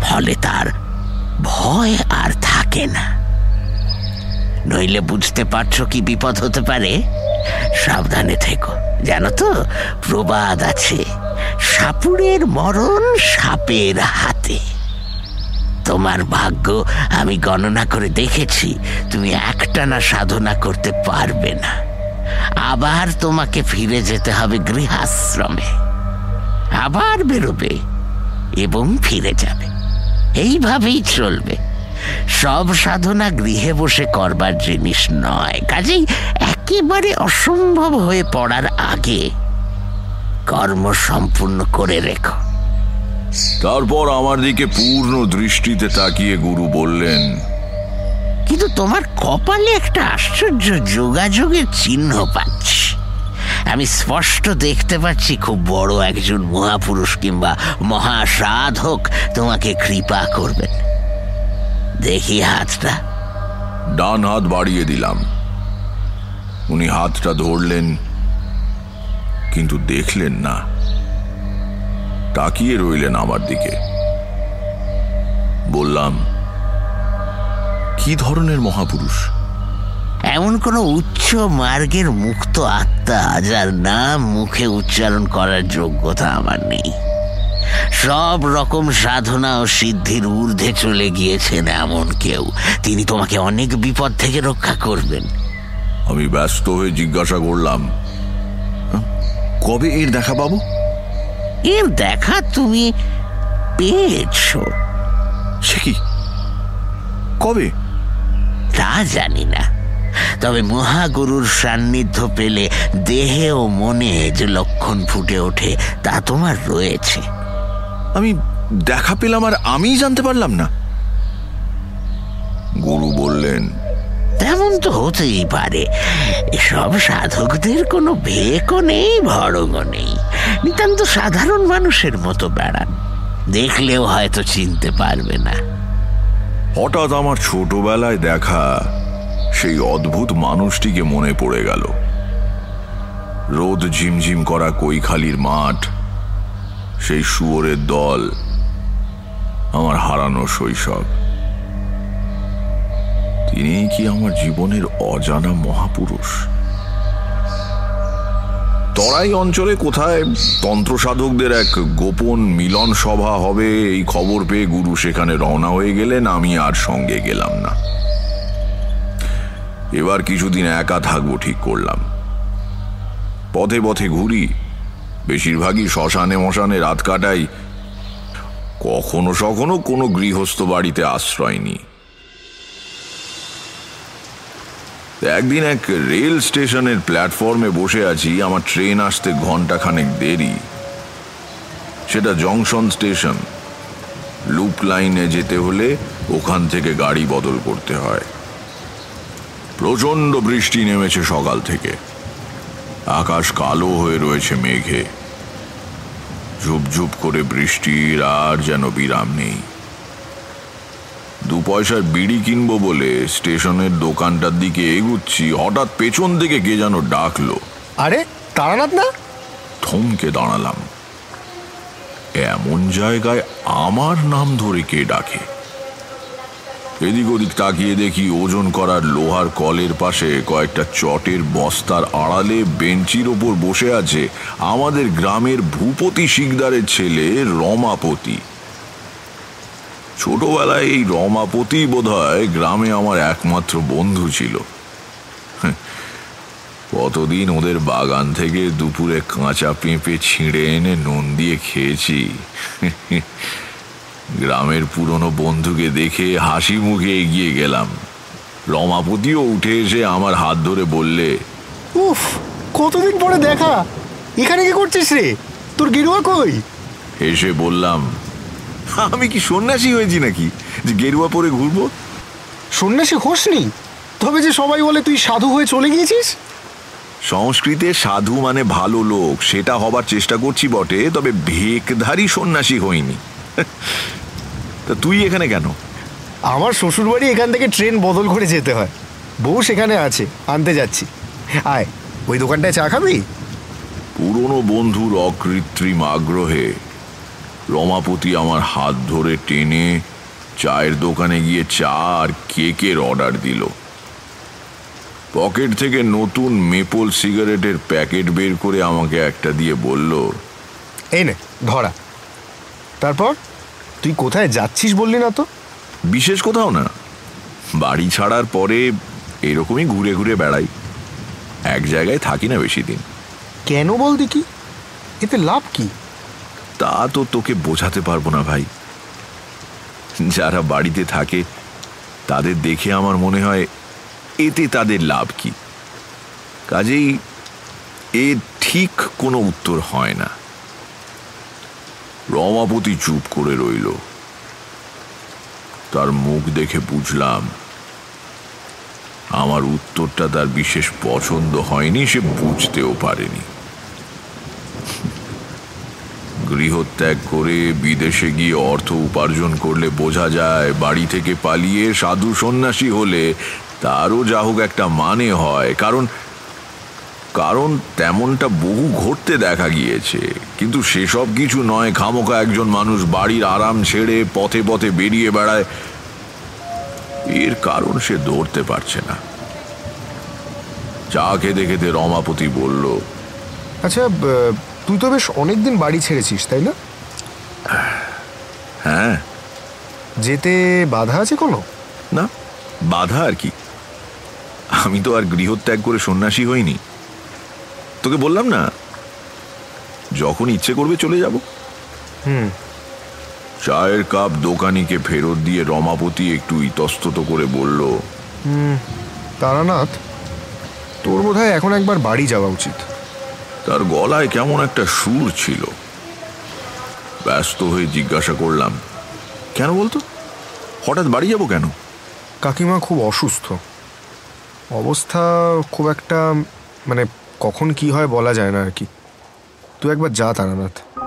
ফলে তার ভয় আর থাকে না। নইলে বুঝতে পারছ কি বিপদ হতে পারে? সাবধানে থেকো। জানো তো, প্রবাদ আছে। সাপুরের মরণ সাপের হাতে। তোমার ভাগ্য আমি গণনা করে দেখেছি। তুমি একটানা সাধনা করতে পারবে না। আবার তোমাকে ফিরে যেতে হবে গৃহাশ্রমে। আবার বেরোবে এবং ফিরে যাবে। এইভাবেই চলবে। সব সাধনা গৃহে বসে করবার জিনিস নয়। কাজেই একেবারে অসম্ভব হয়ে পড়ার আগে কর্ম সম্পূর্ণ করে রেখো। তারপর আমার দিকে পূর্ণ দৃষ্টিতে তাকিয়ে গুরু বললেন কিন্তু তোমার কপালে একটা আশ্চর্য যোগাযোগের চিহ্ন পাচ্ছি। আমি স্পষ্ট দেখতে পাচ্ছি খুব বড় একজন মহাপুরুষ কিংবা মহাসাধক তোমাকে কৃপা করবেন। দেখি হাতটা। ডান হাত বাড়িয়ে দিলাম। উনি হাতটা ধরলেন কিন্তু দেখলেন না। তাকিয়ে রইলেন আমার দিকে। বললাম কি ধরনের মহাপুরুষ? এমন কোনো উচ্চ মার্গের মুক্ত আত্মা যার নাম মুখে উচ্চারণ করার যোগ্যতা আমার নেই। সব রকম সাধনা ও সিদ্ধির ঊর্ধ্বে চলে গিয়েছেন এমন কেউ। তিনি তোমাকে অনেক বিপদ থেকে রক্ষা করবেন। আমি ব্যস্ত হয়ে জিজ্ঞাসা করলাম কবে এর দেখা পাবো? এর দেখা তুমি পেয়েছ। সে কি? কবে? তা জানি না। তবে মহাগুরুর সান্নিধ্য পেলে দেহে ও মনে যে লক্ষণ ফুটে ওঠে তা তোমার রয়েছে। আমি দেখা পেলাম আর আমিই জানতে পারলাম না। গুরু বললেন তেমন তো হতেই পারে। এসব সাধকদের কোনো ভেকও নেই ভড়ঙ্গও নেই। নিতান্ত সাধারণ মানুষের মতো বেড়ান দেখলেও হয়তো চিনতে পারবে না। হঠাৎ আমার ছোটবেলায় দেখা সেই অদ্ভুত মানুষটিকে মনে পড়ে গেল। রোদ ঝিমঝিম করা কৈখালির মাঠ, সেই শুয়োরের দল, আমার হারানো শৈশব। তিনি কি আমার জীবনের অজানা মহাপুরুষ? তরাই অঞ্চলে কোথায় তন্ত্র সাধকদের এক গোপন মিলন সভা হবে, এই খবর পেয়ে গুরু সেখানে রওনা হয়ে গেলেন, আমি আর সঙ্গে গেলাম না। এবার কিছুদিন একা থাকব ঠিক করলাম। পথে পথে ঘুরি, বেশিরভাগই শ্মশানে মশানে রাত কাটাই, কখনো সখনো কোনো গৃহস্থ বাড়িতে আশ্রয় নিই। একদিন এক রেল স্টেশনের প্ল্যাটফর্মে বসে আছি, আমার ট্রেন আসতে ঘন্টাখানেক দেরি। সেটা জংশন স্টেশন। লুপ লাইনে যেতে হলে ওখান থেকে গাড়ি বদল করতে হয়। প্রচণ্ড বৃষ্টি নেমেছে সকাল থেকে। আকাশ কালো হয়ে রয়েছে মেঘে। ঝুপঝুপ করে বৃষ্টির আর যেন বিরাম নেই। দু পয়সার বিড়ি কিনবো বলে স্টেশনের দোকানটার দিকে এগুচ্ছি হঠাৎ পেছন থেকে কে যেন ডাকলো। আরে তারানাথ না? থমকে দাঁড়ালাম। এমন জায়গায় আমার নাম ধরে কে ডাকে? এদিক ওদিক তাকিয়ে দেখি ওজন করার লোহার কলের পাশে কয়েকটা চটের বস্তার আড়ালে বেঞ্চির ওপর বসে আছে আমাদের গ্রামের ভূপতি শিকদারের ছেলে রমাপতি। ছোটবেলায় এই রমাপতি বোধহয় গ্রামে আমার একমাত্র বন্ধু ছিল। হ্যাঁ, কতদিন ওদের বাগান থেকে দুপুরে কাঁচা পেঁপে ছিঁড়ে এনে নুন দিয়ে খেয়েছি। গ্রামের পুরনো বন্ধুকে দেখে হাসি মুখে এগিয়ে গেলাম। রমাপতিও উঠে এসে আমার হাত ধরে বললে উফ কতদিন পরে দেখা? এখানে কি করছিস রে? তোর গেরুয়া কই? এসে বললাম আমি কি সন্ন্যাসী হয়েছি নাকি? যে গেরুয়া পরে ঘুরবো? সন্ন্যাসী হোসনি তবে যে সবাই বলে তুই সাধু হয়ে চলে গিয়েছিস? সংস্কৃতে সাধু মানে ভালো লোক সেটা হবার চেষ্টা করছি বটে তবে ভেকধারী সন্ন্যাসী হইনি। তা তুই এখানে কেন? আমার শ্বশুরবাড়ি এখান থেকে ট্রেন বদল করে যেতে হয়। বউ সেখানে আছে আনতে যাচ্ছি। আয় ওই দোকানটায় চা খাবি? পুরনো বন্ধুর অকৃত্রিম আগ্রহে রমাপতি আমার হাত ধরে টেনে চায়ের দোকানে গিয়ে চা আর কেকের অর্ডার দিল। পকেট থেকে নতুন মেপল সিগারেটের প্যাকেট বের করে আমাকে একটা দিয়ে বলল এই নে ধরা। তারপর? তুই কোথায় যাচ্ছিস বললি না তো? বিশেষ কোথাও না। বাড়ি ছাড়ার পরে এরকমই ঘুরে ঘুরে বেড়াই। এক জায়গায় থাকি না বেশি দিন। কেন বল দেখি এতে লাভ কি? তা তো তোকে বোঝাতে পারব না ভাই। যারা বাড়িতে থাকে, তাদের দেখে আমার মনে হয় এতে তাদের লাভ কি। কাজেই এ ঠিক কোনো উত্তর হয় না। রমাপতি চুপ করে রইল। তার মুখ দেখে বুঝলাম, আমার উত্তরটা তার বিশেষ পছন্দ হয়নি, সে বুঝতেও পারেনি। গৃহত্যাগ করে বিদেশে গিয়ে অর্থ উপার্জন করলে বোঝা যায় বাড়ি থেকে পালিয়ে সাধু সন্ন্যাসী হলে তারও যা হোক একটা মানে হয়। কারণ কারণ তেমনটা বহু ঘটতে দেখা গিয়েছে। কিন্তু সেসব কিছু নয়। খামোকা একজন মানুষ বাড়ির আরাম ছেড়ে পথে পথে বেরিয়ে বেড়ায়। এর কারণ সে ধরতে পারছে না। চা খেতে খেতে রমাপতি বলল আচ্ছা তুই তো বেশ অনেকদিন বাড়ি ছেড়েছিস তাই না? হ্যাঁ। যেতে বাধা আছে কোনো? না বাধা আর কি। আমি তো আর গৃহত্যাগ করে সন্ন্যাসী হইনি। তোকে বললাম না যখন ইচ্ছে করবে চলে যাব। হুম। চায়ের কাপ দোকানিকে ফেরত দিয়ে রমাপতি একটু ইতস্তত করে বলল তারানাথ তোর বোধহয় এখন একবার বাড়ি যাওয়া উচিত। তার গলায় কেমন একটা সুর ছিল। ব্যস্ত হয়ে জিজ্ঞাসা করলাম কেন বলতো? হঠাৎ বাড়ি যাব কেন? কাকিমা খুব অসুস্থ। অবস্থা খুব একটা মানে কখন কি হয় বলা যায় না আর কি। তুই একবার যা তারানাথ।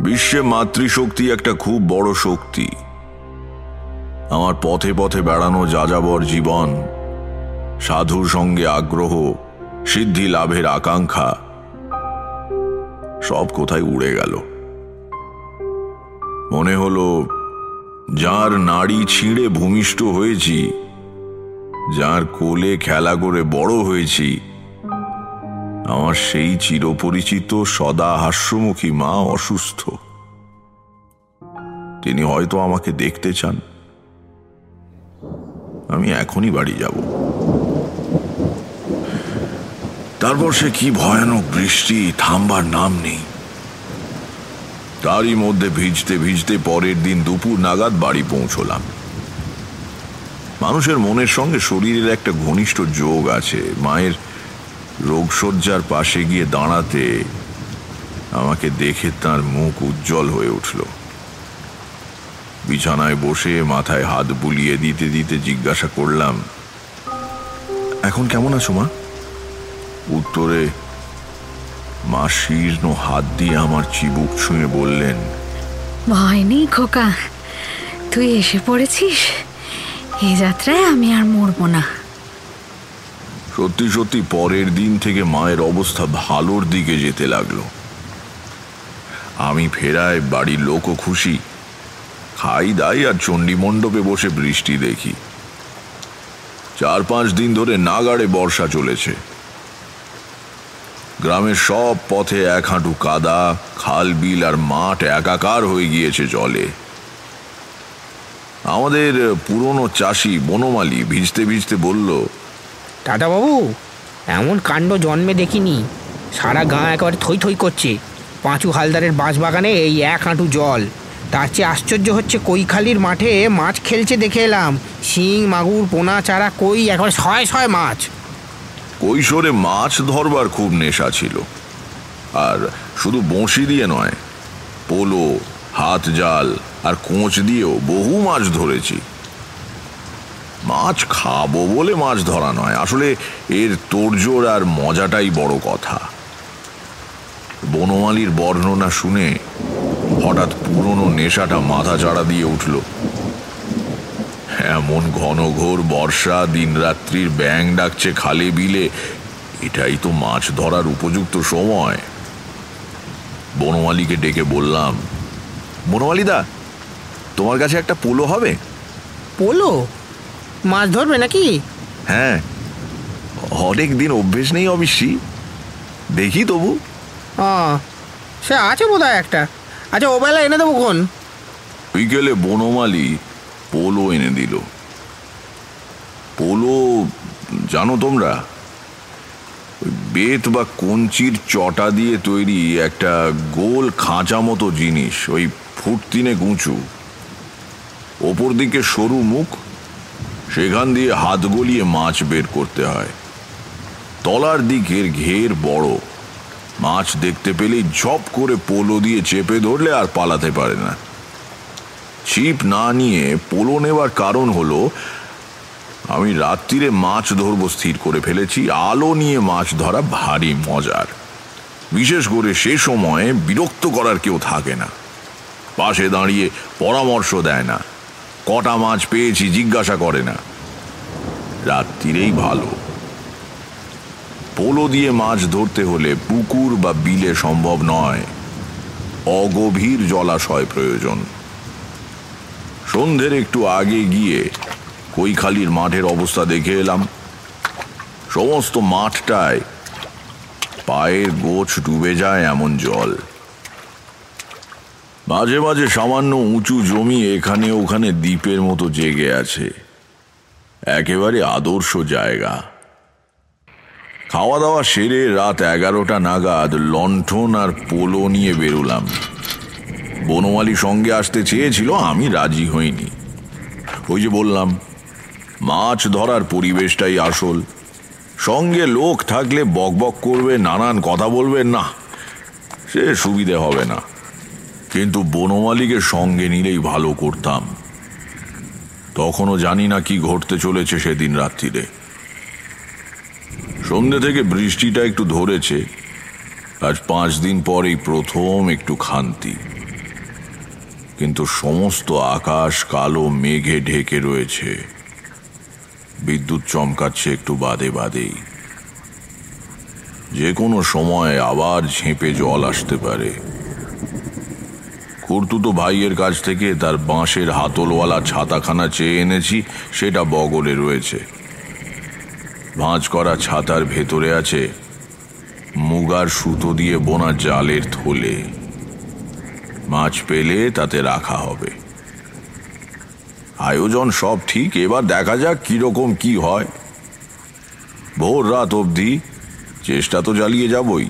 বিশ্বে মাতৃশক্তি একটা খুব বড় শক্তি। আমার পথে পথে বেড়ানো যাযাবর জীবন সাধুর সঙ্গে আগ্রহ সিদ্ধি লাভের আকাঙ্ক্ষা। সব কোথায় উড়ে গেল। মনে হলো, যার নাড়ি ছিঁড়ে ভূমিষ্ঠ হয়েছি, যার কোলে খেলা করে বড় হয়েছি, আমার সেই চিরপরিচিত সদা হাস্যমুখী মা অসুস্থ। তিনি হয়তো আমাকে দেখতে চান। আমি এখনই বাড়ি যাব। তারপর সে কি ভয়ানক বৃষ্টি, থামবার নাম নেই। তারই মধ্যে ভিজতে ভিজতে পরের দিন দুপুর নাগাদ বাড়ি পৌঁছলাম। মানুষের মনের সঙ্গে শরীরের একটা ঘনিষ্ঠ যোগ আছে। মায়ের রোগশয্যার পাশে গিয়ে দাঁড়াতে আমাকে দেখে তার মুখ উজ্জ্বল হয়ে উঠল। বিছানায় বসে মাথায় হাত বুলিয়ে দিতে দিতে জিজ্ঞাসা করলাম, এখন কেমন আছো মা? উত্তরে মা শীর্ণ হাত দিয়ে আমার চিবুক ছুঁয়ে বললেন ভয় নেই খোকা তুই এসে পড়েছিস? এ যাত্রায় আমি আর মরবো না। সত্যি সত্যি পরের দিন থেকে মায়ের অবস্থা ভালোর দিকে যেতে লাগল। আমি ফেরায় বাড়ির লোকও খুশি খাই দাই আর চণ্ডী মণ্ডপে বসে বৃষ্টি দেখি। চার পাঁচ দিন ধরে নাগাড়ে বর্ষা চলেছে। গ্রামের সব পথে এক হাঁটু কাদা, খাল, বিল আর মাঠ একাকার হয়ে গিয়েছে জলে। আমাদের পুরনো চাষি বনমালি ভিজতে ভিজতে বলল বাবু এমন কাণ্ড জন্মে দেখিনি। সারা গাঁ একেবারে থই থই করছে। পাঁচু হালদারের বাঁশ বাগানে এই এক হাঁটু জল। তার চেয়ে আশ্চর্য হচ্ছে কৈখালির মাঠে মাছ খেলছে দেখে এলাম। শিং, মাগুর, পোনা, চারা, কই, একবার ছয় ছয় মাছ। কৈশোরে মাছ ধরবার খুব নেশা ছিল। আর শুধু বঁশি দিয়ে নয়, পোলো, হাত জাল আর কোঁচ দিয়েও বহু মাছ ধরেছি। মাছ খাব বলে মাছ ধরা নয়, আসলে এর তোড়জোড় আর মজাটাই বড় কথা। বনমালীর বর্ণনা শুনে হঠাৎ পুরনো নেশাটা মাথা চাড়া দিয়ে উঠল। এমন ঘনঘোর বর্ষা দিনরাত্রির ব্যাং ডাকছে খালে বিলে। এটাই তো মাছ ধরার উপযুক্ত সময়। বনমালিকে ডেকে বললাম বনমালীদা তোমার কাছে একটা পোলো হবে? পোলো? মাছ ধরবে নাকি? হ্যাঁ। অনেক দিন অভ্যেস নেই অবশ্যই দেখি তবু। সে আছে বোধ একটা। আচ্ছা ও বেলা এনে দেবো কোন? বিকেলে বনমালী পোলো এনে দিল। পোলো, জানো তোমরা? বেত বা কঞ্চির চটা দিয়ে তৈরি একটা গোল খাঁচা মতো জিনিস, ওই ফুট তিনে উঁচু ওপর দিকে সরু মুখ, সেখান দিয়ে হাত গলিয়ে মাছ বের করতে হয়। তলার দিকের ঘের বড়, মাছ দেখতে পেলেই ঝপ করে পোলো দিয়ে চেপে ধরলে আর পালাতে পারে না। ছিপ না নিয়ে পোলো নেওয়ার কারণ হলো, আমি রাত্রিরে মাছ ধরবো স্থির করে ফেলেছি, আলো নিয়ে মাছ ধরা ভারী মজার। বিশেষ করে সে সময়ে বিরক্ত করার কেউ থাকে না। পাশে দাঁড়িয়ে পরামর্শ দেয় না। কটা মাছ পেয়েছি জিজ্ঞাসা করে না। রাত্রিরেই ভালো। পোলো দিয়ে মাছ ধরতে হলে পুকুর বা বিলে সম্ভব নয়। অগভীর জলাশয় প্রয়োজন। সন্ধ্যের একটু আগে গিয়ে কৈখালির মাঠের অবস্থা দেখে এলাম। সমস্ত মাঠটায় পায়ের গোছ ডুবে যায় এমন জল। মাঝে মাঝে সামান্য উঁচু জমি এখানে ওখানে দ্বীপের মতো জেগে আছে। একেবারে আদর্শ জায়গা। খাওয়া দাওয়া সেরে রাত এগারোটা নাগাদ লণ্ঠন আর পোলো নিয়ে বেরোলাম। বনমালী সঙ্গে আসতে চেয়েছিল, আমি রাজি হইনি। ওই যে বললাম, মাছ ধরার পরিবেশটাই আসল। সঙ্গে লোক থাকলে বকবক করবে, নানান কথা বলবে না। সে সুবিধে হবে না। কিন্তু বনমালীকে সঙ্গে নিলেই ভালো করতাম। তখনও জানি না কি ঘটতে চলেছে সেদিন রাত্রিরে। সন্ধ্যে থেকে বৃষ্টিটা একটু ধরেছে। আজ পাঁচ দিন পরেই প্রথম একটু খান্তি। কিন্তু সমস্ত আকাশ কালো মেঘে ঢেকে রয়েছে। বিদ্যুৎ চমকাচ্ছে একটু বাদে বাদেই। যে কোনো সময় আবার ঝেঁপে জল আসতে পারে। খুর্তুতো ভাইয়ের কাছ থেকে তার বাঁশের হাতলওয়ালা ছাতাখানা চেয়ে এনেছি, সেটা বগলে রয়েছে। ভাঁজ করা ছাতার ভেতরে আছে মুগার সুতো দিয়ে বোনা জালের থলে। মাছ পেলে তাতে রাখা হবে। আয়োজন সব ঠিক, এবার দেখা যাক কীরকম কি হয়। ভোর রাত অবধি, চেষ্টা তো জ্বালিয়ে যাবই।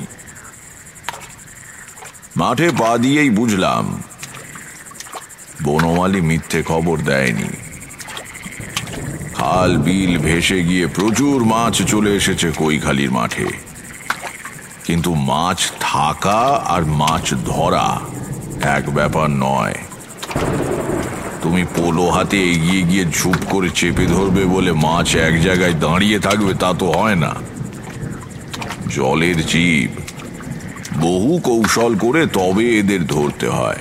মাঠে পা দিয়েই বুঝলাম, বনমালী মিথ্যে খবর দেয়নি। খাল বিল ভেসে গিয়ে প্রচুর মাছ চলে এসেছে কৈখালির মাঠে। কিন্তু মাছ থাকা আর মাছ ধরা এক ব্যাপার নয়। তুমি পোলো হাতে এগিয়ে গিয়ে ঝুপ করে চেপে ধরবে বলে মাছ এক জায়গায় দাঁড়িয়ে থাকবে, তা তো হয় না। জলের জীব। বহু কৌশল করে তবে এদের ধরতে হয়।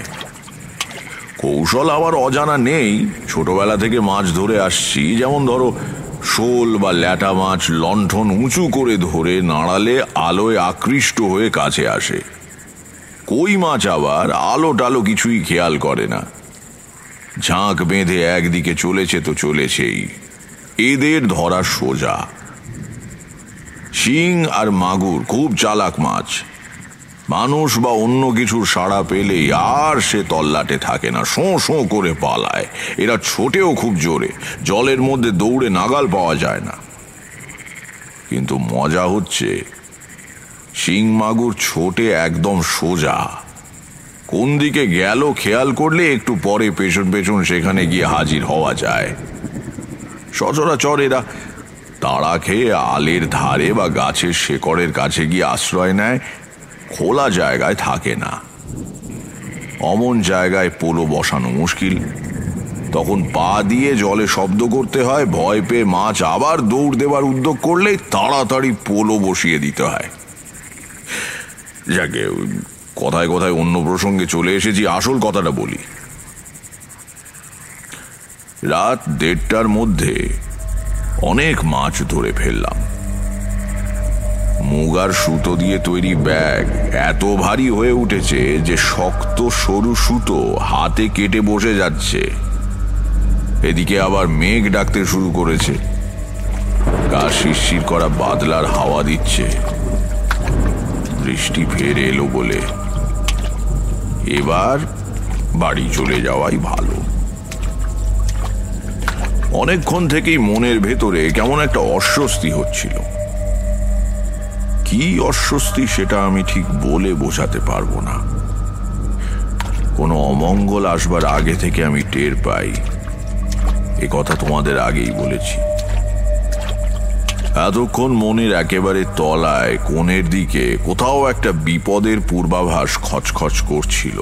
কৌশল আবার অজানা নেই। ছোটবেলা থেকে মাছ ধরে আসছি। যেমন ধরো, শোল বা ল্যাটা মাছ লণ্ঠন উঁচু করে ধরে নাড়ালে আলোয় আকৃষ্ট হয়ে কাছে আসে। কই মাছ আবার আলো টালো কিছুই খেয়াল করে না। ঝাঁক বেঁধে একদিকে চলেছে তো চলেছেই। এদের ধরা সোজা। শিং আর মাগুর খুব চালাক মাছ। মানুষ বা অন্য কিছুর সাড়া পেলেই আর সে তল্লাটে থাকে না, শোঁ শোঁ করে পালায়। এরা ছোটেও খুব জোরে, জলের মধ্যে দৌড়ে নাগাল পাওয়া যায় না। কিন্তু মজা হচ্ছে শিং মাগুর ছোটে একদম সোজা। কোন দিকে গেল খেয়াল করলে একটু পরে পেছন পেছন সেখানে গিয়ে হাজির হওয়া যায়। সচরাচর এরা তাড়া খেয়ে আলের ধারে বা গাছের শেকড়ের কাছে গিয়ে আশ্রয় নেয়, খোলা জায়গায় থাকে না। অমন জায়গায় পোলো বসানো মুশকিল। তখন পা দিয়ে জলে শব্দ করতে হয়, ভয় পেয়ে মাছ আবার দৌড় দেবার উদ্যোগ করলে তাড়াতাড়ি পোলো বসিয়ে দিতে হয়। যাকে কথায় কথায় অন্য প্রসঙ্গে চলে এসেছি, আসল কথাটা বলি। রাত দেড়টার মধ্যে অনেক মাছ ধরে ফেললাম। মুগার সুতো দিয়ে তৈরি ব্যাগ এত ভারী হয়ে উঠেছে যে শক্ত সরু সুতো হাতে কেটে বসে যাচ্ছে। এদিকে আবার মেঘ ডাকতে শুরু করেছে। গা শিরশির করা বাদলার হাওয়া দিচ্ছে। বৃষ্টি ফের এলো বলে। এবার বাড়ি চলে যাওয়াই ভালো। অনেকক্ষণ থেকেই মনের ভেতরে কেমন একটা অস্বস্তি হচ্ছিল। কি অস্বস্তি সেটা আমি ঠিক বলে বোঝাতে পারব না। কোনো অমঙ্গল আসবার আগে থেকে আমি টের পাই। এ কথা তোমাদের আগেই বলেছি। এতক্ষণ মনের একেবারে তলায়, কোণের দিকে, কোথাও একটা বিপদের পূর্বাভাস খচখচ করছিল।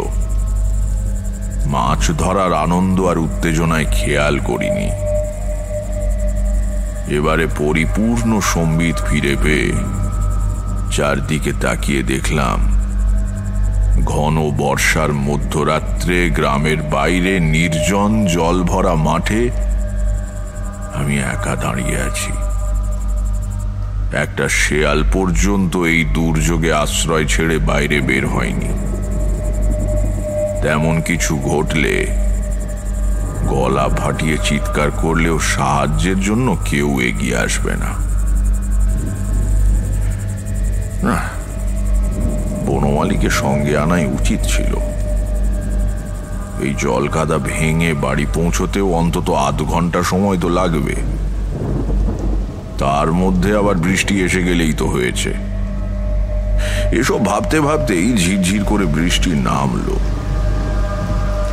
মাছ ধরার আনন্দ আর উত্তেজনায় খেয়াল করিনি। এবারে পরিপূর্ণ সম্বিত ফিরে পেয়ে চারদিকে তাকিয়ে দেখলাম, ঘন বর্ষার মধ্যরাত্রে গ্রামের বাইরে নির্জন জল ভরা মাঠে আমি একা দাঁড়িয়ে আছি। একটা শেয়াল পর্যন্ত এই দুর্যোগে আশ্রয় ছেড়ে বাইরে বের হয়নি। তেমন কিছু ঘটলে গলা ফাটিয়ে চিৎকার করলেও সাহায্যের জন্য কেউ এগিয়ে আসবে না। না, বনমালীকে সঙ্গে আনাই উচিত ছিল। এই জল কাদা ভেঙে বাড়ি পৌঁছতেও অন্তত আধ ঘণ্টা সময় তো লাগবে। তার মধ্যে আবার বৃষ্টি এসে গেলেই তো হয়েছে। এসব ভাবতে ভাবতেই ঝিরঝির করে বৃষ্টি নামলো।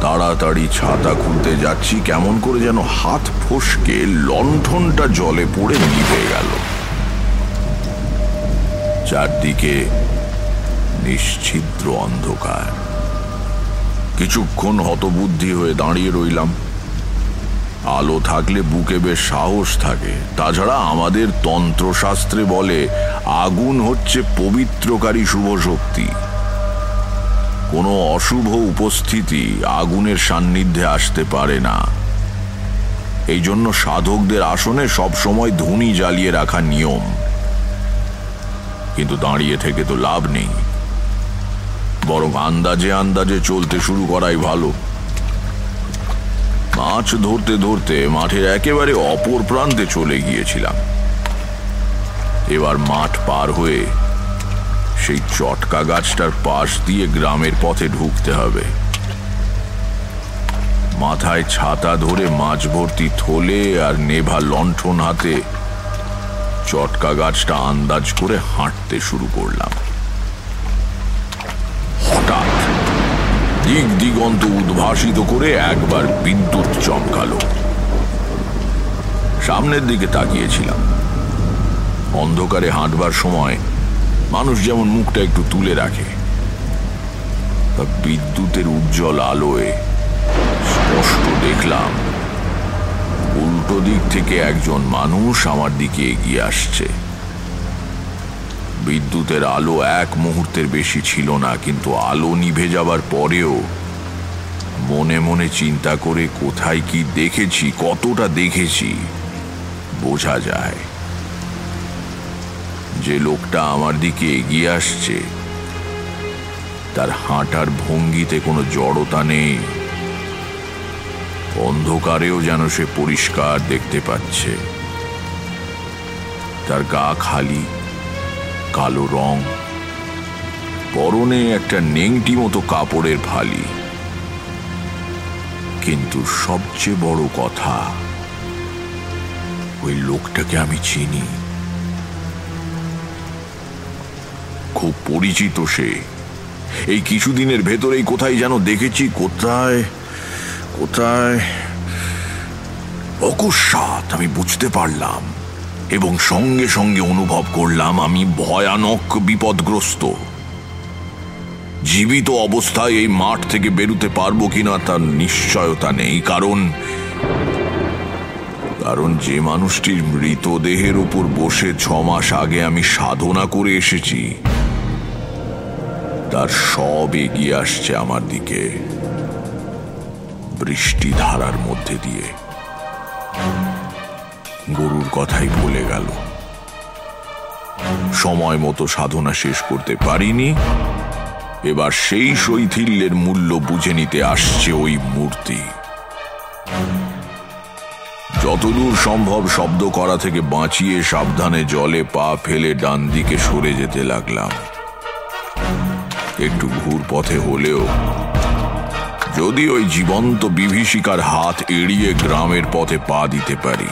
তাড়াতাড়ি ছাতা খুলতে যাচ্ছি, কেমন করে যেন হাত ফসকে লণ্ঠনটা জলে পড়ে নিভে গেল। চারদিকে নিশ্ছিদ্র অন্ধকার। কিছুক্ষণ হতবুদ্ধি হয়ে দাঁড়িয়ে রইলাম। আলো থাকলে বুকে বেশ সাহস থাকে। তাছাড়া আমাদের তন্ত্রশাস্ত্রে বলে, আগুন হচ্ছে পবিত্রকারী শুভ শক্তি। কোনো অশুভ উপস্থিতি আগুনের সান্নিধ্যে আসতে পারে না। এই জন্য সাধকদের আসনে সবসময় ধুনি জ্বালিয়ে রাখা নিয়ম। কিন্তু দাঁড়িয়ে থেকে তো লাভ নেই। বরং আন্দাজে আন্দাজে চলতে শুরু করাই ভালো। মাছ ধরতে ধরতে মাঠের একেবারে অপর প্রান্তে চলে গিয়েছিলাম। এবার মাঠ পার হয়ে সেই চটকা গাছটার পাশ দিয়ে গ্রামের পথে ঢুকতে হবে। মাথায় ছাতা ধরে মাছ ভর্তি থলে আর নেভা লণ্ঠন হাতে চটকা গাছটা আন্দাজ করে হাঁটতে শুরু করলাম। দিক দিগন্ত উদ্ভাসিত করে একবার বিদ্যুৎ চমকালো। সামনের দিকে তাকিয়েছিলাম। অন্ধকারে হাঁটবার সময় মানুষ যেমন মুখটা একটু তুলে রাখে, তা বিদ্যুতের উজ্জ্বল আলোয় স্পষ্ট দেখলাম, উল্টো দিক থেকে একজন মানুষ আমার দিকে এগিয়ে আসছে। বিদ্যুতের আলো এক মুহূর্তের বেশি ছিল না, কিন্তু আলো নিভে যাবার পরেও মনে মনে চিন্তা করে কোথায় কি দেখেছি, কতটা দেখেছি, বোঝা যায়। যে লোকটা আমার দিকে এগিয়ে আসছে, তার হাঁটার ভঙ্গিতে কোনো জড়তা নেই। অন্ধকারেও যেন সে পরিষ্কার দেখতে পাচ্ছে। তার গা খালি কালো রং, পরনে একটা নেংটি মতো কাপড়ের ফালি। কিন্তু সবচেয়ে বড় কথা, ওই লোকটাকে আমি চিনি। খুব পরিচিত সে। এই কিছুদিনের ভেতরেই কোথায় যেন দেখেছি, কোথায় কোথায়? অকস্মাৎ আমি বুঝতে পারলাম। এবং সঙ্গে সঙ্গে অনুভব করলাম আমি ভয়ানক বিপদগ্রস্ত। জীবিত অবস্থায় এই মাঠ থেকে বেরুতে পারব কিনা তার নিশ্চয়তা নেই, কারণ কারণ যে মানুষটির মৃতদেহের উপর বসে ছ মাস আগে আমি সাধনা করে এসেছি, তার সব এগিয়ে আসছে আমার দিকে বৃষ্টি ধারার মধ্যে দিয়ে। গরুর কথাই ভুলে গেল। সময় মতো সাধনা শেষ করতে পারিনি। এবার সেই শৈথিল্যের মূল্য বুঝে নিতে আসছে ওই মূর্তি। যতদূর সম্ভব শব্দ করা থেকে বাঁচিয়ে সাবধানে জলে পা ফেলে ডান দিকে সরে যেতে লাগলাম। একটু ঘুর পথে হলেও যদি ওই জীবন্ত বিভীষিকার হাত এড়িয়ে গ্রামের পথে পা দিতে পারি।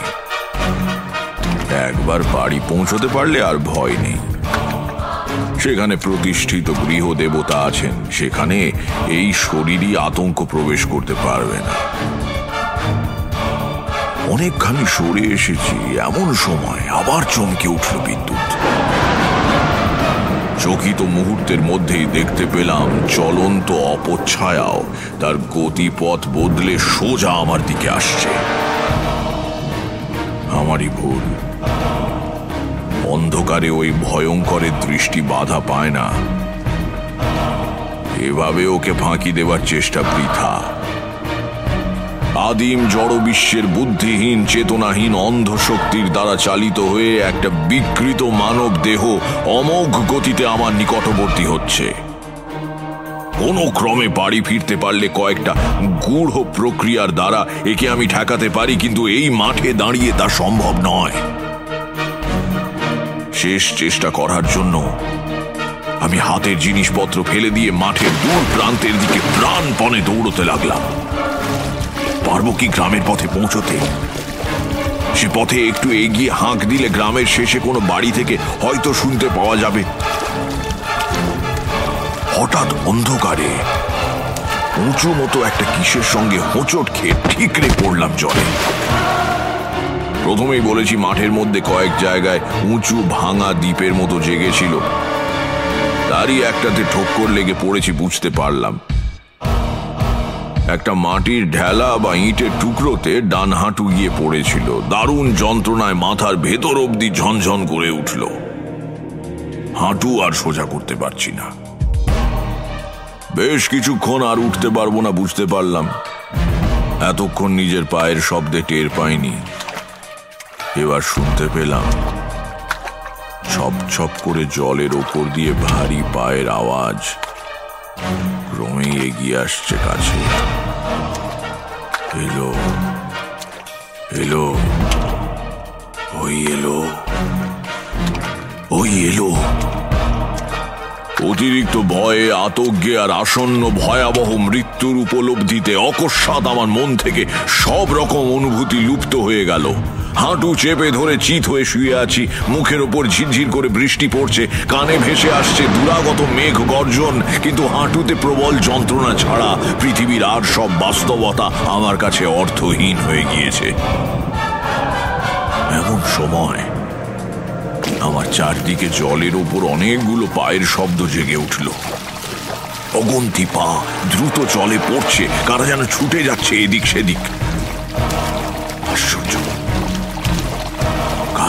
একবার বাড়ি পৌঁছতে পারলে আর ভয় নেই। সেখানে প্রতিষ্ঠিত গৃহ দেবতা আছেন। সেখানে এই শরীরই আতঙ্ক প্রবেশ করতে পারবে না। অনেকখানি সরে এসেছি, এমন সময় আবার চমকে উঠল বিদ্যুৎ। চকিত মুহূর্তের মধ্যেই দেখতে পেলাম চলন্ত অপচ্ছায়াও তার গতিপথ বদলে সোজা আমার দিকে আসছে। আমারই ভুল। অন্ধকারে ওই ভয়ঙ্করের দৃষ্টি বাধা পায় না। এভাবে ওকে ফাঁকি দেবার চেষ্টা বৃথা। আদিম জড় বিশ্বের বুদ্ধিহীন, চেতনাহীন, অন্ধ শক্তির দ্বারা চালিত হয়ে একটা বিকৃত মানব দেহ অমোঘ গতিতে আমার নিকটবর্তী হচ্ছে। কোনো ক্রমে বাড়ি ফিরতে পারলে কয়েকটা গূঢ় প্রক্রিয়ার দ্বারা একে আমি ঠেকাতে পারি, কিন্তু এই মাঠে দাঁড়িয়ে তা সম্ভব নয়। শেষ চেষ্টা করার জন্য আমি হাতের জিনিসপত্র ফেলে দিয়ে মাঠের দূর প্রান্তের দিকে প্রাণপণে দৌড়তে লাগলাম। পারব কি গ্রামের পথে পৌঁছতে? সে পথে একটু এগিয়ে হাঁক দিলে গ্রামের শেষে কোনো বাড়ি থেকে হয়তো শুনতে পাওয়া যাবে। হঠাৎ অন্ধকারে উঁচু মতো একটা কিসের সঙ্গে হোঁচট খেয়ে ঠিকরে পড়লাম জলে। প্রথমেই বলেছি মাঠের মধ্যে কয়েক জায়গায় উঁচু ভাঙা দ্বীপের মতো জেগেছিল তারই একটাতে ঠোক্কর লেগে পড়েছি, বুঝতে পারলাম। একটা মাটির ঢেলা বা ইটের টুকরোতে ডান হাঁটু গিয়ে পড়েছিল। দারুণ যন্ত্রণায় মাথার ভেতর অব্দি ঝনঝন করে উঠল। হাঁটু আর সোজা করতে পারছি না। বেশ কিছুক্ষণ আর উঠতে পারব না, বুঝতে পারলাম। এতক্ষণ নিজের পায়ের শব্দে টের পাইনি। এবার শুনতে পেলাম। ছপ ছপ করে জলের ওপর দিয়ে ভারী পায়ের আওয়াজ ক্রমেই এগিয়ে আসছে কাছে। এলো এলো, ওই এলো ওই এলো। অতিরিক্ত ভয়ে আতজ্ঞে আর আসন্ন ভয়াবহ মৃত্যুর উপলব্ধিতে অকস্মাৎ আমার মন থেকে সব রকম অনুভূতি লুপ্ত হয়ে গেল। হাঁটু চেপে ধরে চিত হয়ে শুয়ে আছি। মুখের ওপর ঝিরঝির করে বৃষ্টি পড়ছে। কানে ভেসে আসছে দুরাগত মেঘ গর্জন। কিন্তু হাঁটুতে প্রবল যন্ত্রণা ছাড়া পৃথিবীর আর সব বাস্তবতা আমার কাছে অর্থহীন হয়ে গিয়েছে। এমন সময় আমার চারদিকে জলের ওপর অনেকগুলো পায়ের শব্দ জেগে উঠল। অগন্তি পা দ্রুত জলে পড়ছে। কারা যেন ছুটে যাচ্ছে এদিক সেদিক।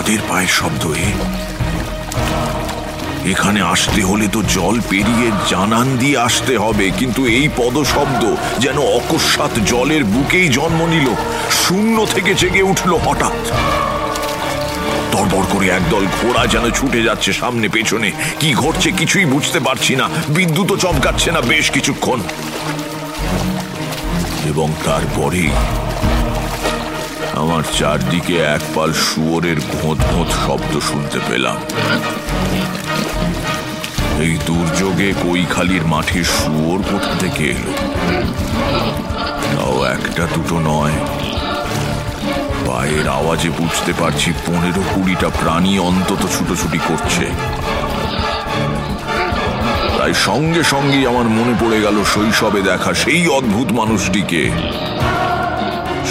কাদের পায়ের শব্দ এখানে আসতে হলে তো জল পেরিয়ে জানান দিয়ে আসতে হবে, কিন্তু এই পদশব্দ যেন অকস্মাৎ জলের বুকেই জন্ম নিল, শূন্য থেকে জেগে উঠল হঠাৎ। তরবর করে একদল ঘোড়া যেন ছুটে যাচ্ছে সামনে পেছনে। কি ঘটছে কিছুই বুঝতে পারছি না বিদ্যুৎও চমকাচ্ছে না বেশ কিছুক্ষণ। এবং তারপরেই আমার চারদিকে এক পাল শুয়োরের ঘোঁত ঘোঁত শব্দ শুনতে পেলাম। এই দুর্যোগে কৈখালির মাঠে শুয়োর কোথা থেকে এলো? তাও একটা দুটো নয়। পায়ের আওয়াজে বুঝতে পারছি পনেরো কুড়িটা প্রাণী অন্তত ছুটোছুটি করছে। তাই সঙ্গে সঙ্গেই আমার মনে পড়ে গেল শৈশবে দেখা সেই অদ্ভুত মানুষটিকে।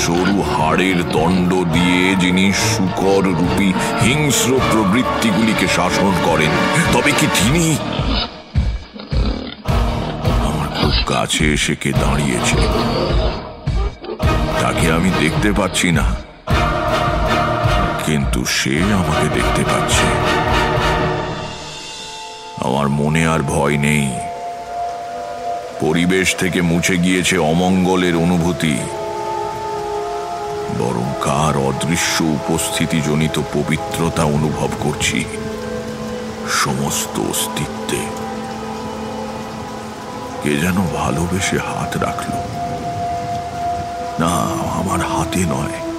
সরু হাড়ের দণ্ড দিয়ে যিনি শুকর রূপী হিংস্র প্রবৃত্তিগুলিকে শাসন করেন, তবে কি তিনি? আমার খুব কাছে এসে কে দাঁড়িয়েছে? তাকে আমি দেখতে পাচ্ছি না। কিন্তু সে আমাকে দেখতে পাচ্ছে। আমার মনে আর ভয় নেই। পরিবেশ থেকে মুছে গিয়েছে অমঙ্গলের অনুভূতি। বরং কার অদৃশ্য উপস্থিতিজনিত পবিত্রতা অনুভব করছি? সমস্ত অস্তিত্বে। কে যেন ভালোবেসে হাত রাখল। না, আমার হাতে নয়।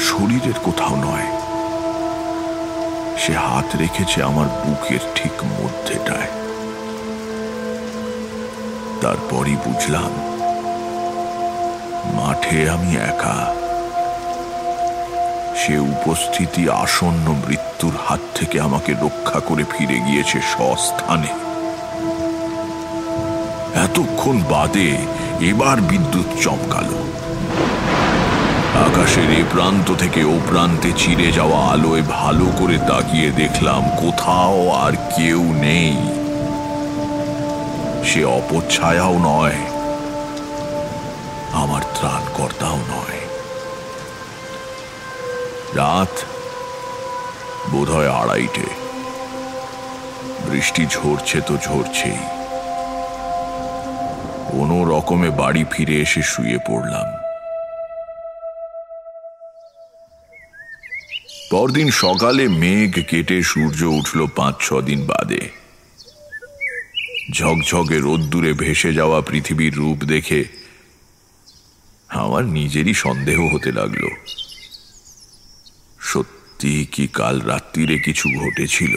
শরীরের কোথাও নয়। সে হাত রেখেছে আমার বুকের ঠিক মধ্যেটায়। তারপরই বুঝলাম, মাঠে আমি একা। সে উপস্থিতি আসন্ন মৃত্যুর হাত থেকে আমাকে রক্ষা করে ফিরে গিয়েছে স্বস্থানে। এতক্ষণ বাদে এবার বিদ্যুৎ চমকালো। আকাশের এ প্রান্ত থেকে ও প্রান্তে চিরে যাওয়া আলোয় ভালো করে তাকিয়ে দেখলাম কোথাও আর কেউ নেই। সে অপচ্ছায়াও নয় রাত বোধহয় আড়াইটে। বৃষ্টি ঝরছে তো ঝরছেই। কোনো রকমে বাড়ি ফিরে এসে শুয়ে পড়লাম। পরদিন সকালে মেঘ কেটে সূর্য উঠল পাঁচ, ছ দিন বাদে। ঝকঝকে রোদ্দুরে ভেসে যাওয়া পৃথিবীর রূপ দেখে আমার নিজেরই সন্দেহ হতে লাগল। সত্যি কি কাল রাত্রিরে কিছু ঘটেছিল?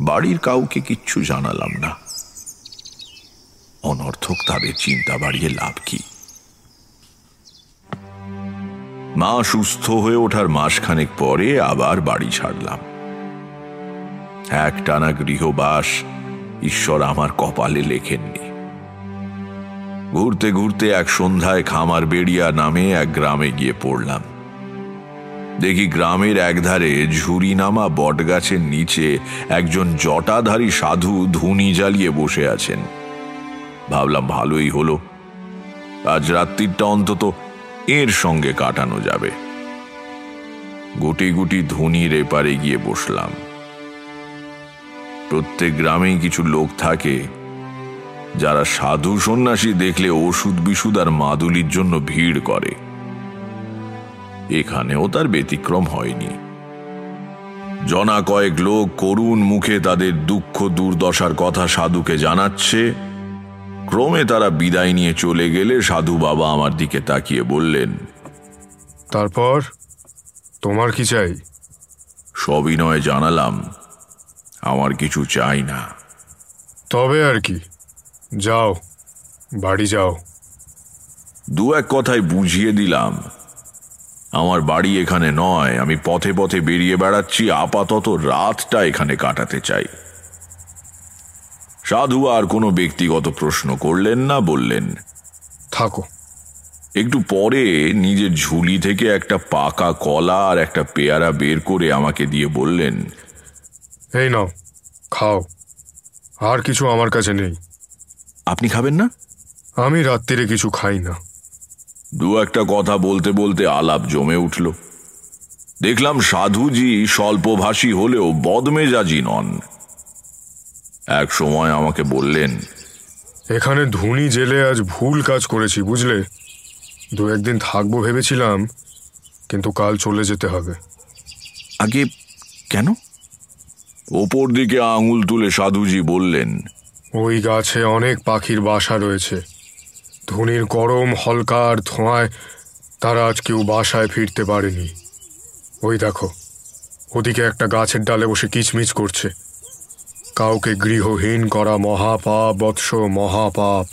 বাড়ির কাউকে কিচ্ছু জানালাম না। অনর্থক তাদের চিন্তা বাড়িয়ে লাভ কি? মা সুস্থ হয়ে ওঠার মাসখানেক পরে আবার বাড়ি ছাড়লাম। এক টানা গৃহবাস ঈশ্বর আমার কপালে লেখেননি। ঘুরতে ঘুরতে এক সন্ধ্যায় খামার বেড়িয়া নামে এক গ্রামে গিয়ে পড়লাম। দেখি গ্রামের একধারে ঝুরি নামা বটগাছের নিচে একজন জটাধারী সাধু ধুনি জ্বালিয়ে বসে আছেন। ভাবলাম ভালোই হলো। আজ রাত্রিটা অন্তত এর সঙ্গে কাটানো যাবে। গুটি গুটি ধুনির এপারে গিয়ে বসলাম। প্রত্যেক গ্রামেই কিছু লোক থাকে, যারা সাধু সন্ন্যাসী দেখলে ওষুধ বিশুদ আর মাদুলির জন্য ভিড় করে। এখানেও তার ব্যতিক্রম হয়নি। জনা কয়েক লোক করুণ মুখে তাদের দুঃখ দুর্দশার কথা সাধুকে জানাচ্ছে। ক্রমে তারা বিদায় নিয়ে চলে গেলে সাধু বাবা আমার দিকে তাকিয়ে বললেন তারপর? তোমার কি চাই? সবিনয় জানালাম আমার কিছু চাই না। তবে আর কি। যাও বাড়ি যাও। দু এক কথায় বুঝিয়ে দিলাম আমার বাড়ি এখানে নয় আমি পথে পথে বেরিয়ে বেড়াচ্ছি আপাতত রাতটা এখানে কাটাতে চাই। সাধু আর কোনো ব্যক্তিগত প্রশ্ন করলেন না বললেন থাকো। একটু পরে নিজের ঝুলি থেকে একটা পাকা কলা আর একটা পেয়ারা বের করে আমাকে দিয়ে বললেন এই নাও খাও। আর কিছু আমার কাছে নেই। আপনি খাবেন না? আমি রাত্রিরে কিছু খাই না। দু একটা কথা বলতে বলতে আলাপ জমে উঠল। দেখলাম সাধুজি স্বল্পভাষী হলেও বদমেজাজি নন। এক সময় আমাকে বললেন এখানে ধুনি জেলে আজ ভুল কাজ করেছি বুঝলে? দু একদিন থাকব ভেবেছিলাম কিন্তু কাল চলে যেতে হবে। আগে কেন? ওপর দিকে আঙুল তুলে সাধুজি বললেন ওই গাছে অনেক পাখির বাসা রয়েছে। ধুনির গরম হলকার ধোঁয়ায় তারা আজ কেউ বাসায় ফিরতে পারেনি। ওই দেখো ওদিকে একটা গাছের ডালে বসে কিচমিচ করছে। কাউকে গৃহহীন করা মহাপাপ বৎস মহাপাপ।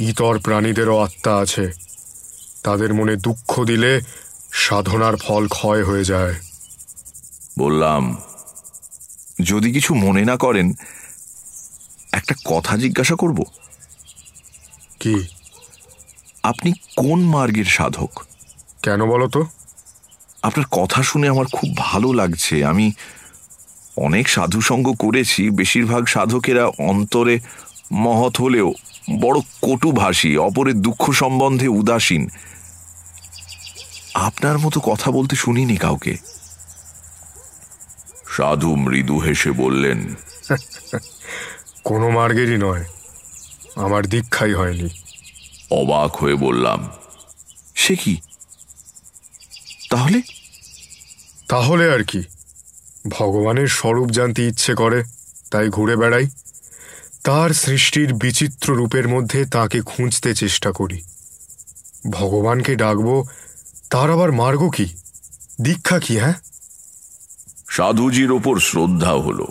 ইতর প্রাণীদেরও আত্মা আছে। তাদের মনে দুঃখ দিলে সাধনার ফল ক্ষয় হয়ে যায়। বললাম যদি কিছু মনে না করেন একটা কথা জিজ্ঞাসা করব? কি? আপনি কোন মার্গের সাধক? কেন বলো তো আপনার কথা শুনে আমার খুব ভালো লাগছে। আমি অনেক সাধু সঙ্গ করেছি বেশিরভাগ সাধকেরা অন্তরে মহৎ হলেও বড় কটুভাষী অপরের দুঃখ সম্বন্ধে উদাসীন। আপনার মতো কথা বলতে শুনিনি কাউকে। সাধু মৃদু হেসে বললেন কোনো মার্গেরই নয়। আমার দীক্ষাই হয়নি। অবাক হয়ে বললাম সে কি? তাহলে? তাহলে আর কি। ভগবানের স্বরূপ জানতে ইচ্ছে করে তাই ঘুরে বেড়াই। তার সৃষ্টির বিচিত্র রূপের মধ্যে তাকে খুঁজতে চেষ্টা করি। ভগবানকে ডাকবো তার আবার মার্গ কি? দীক্ষা কি হ্যাঁ? সাধুজির ওপর শ্রদ্ধা হলো।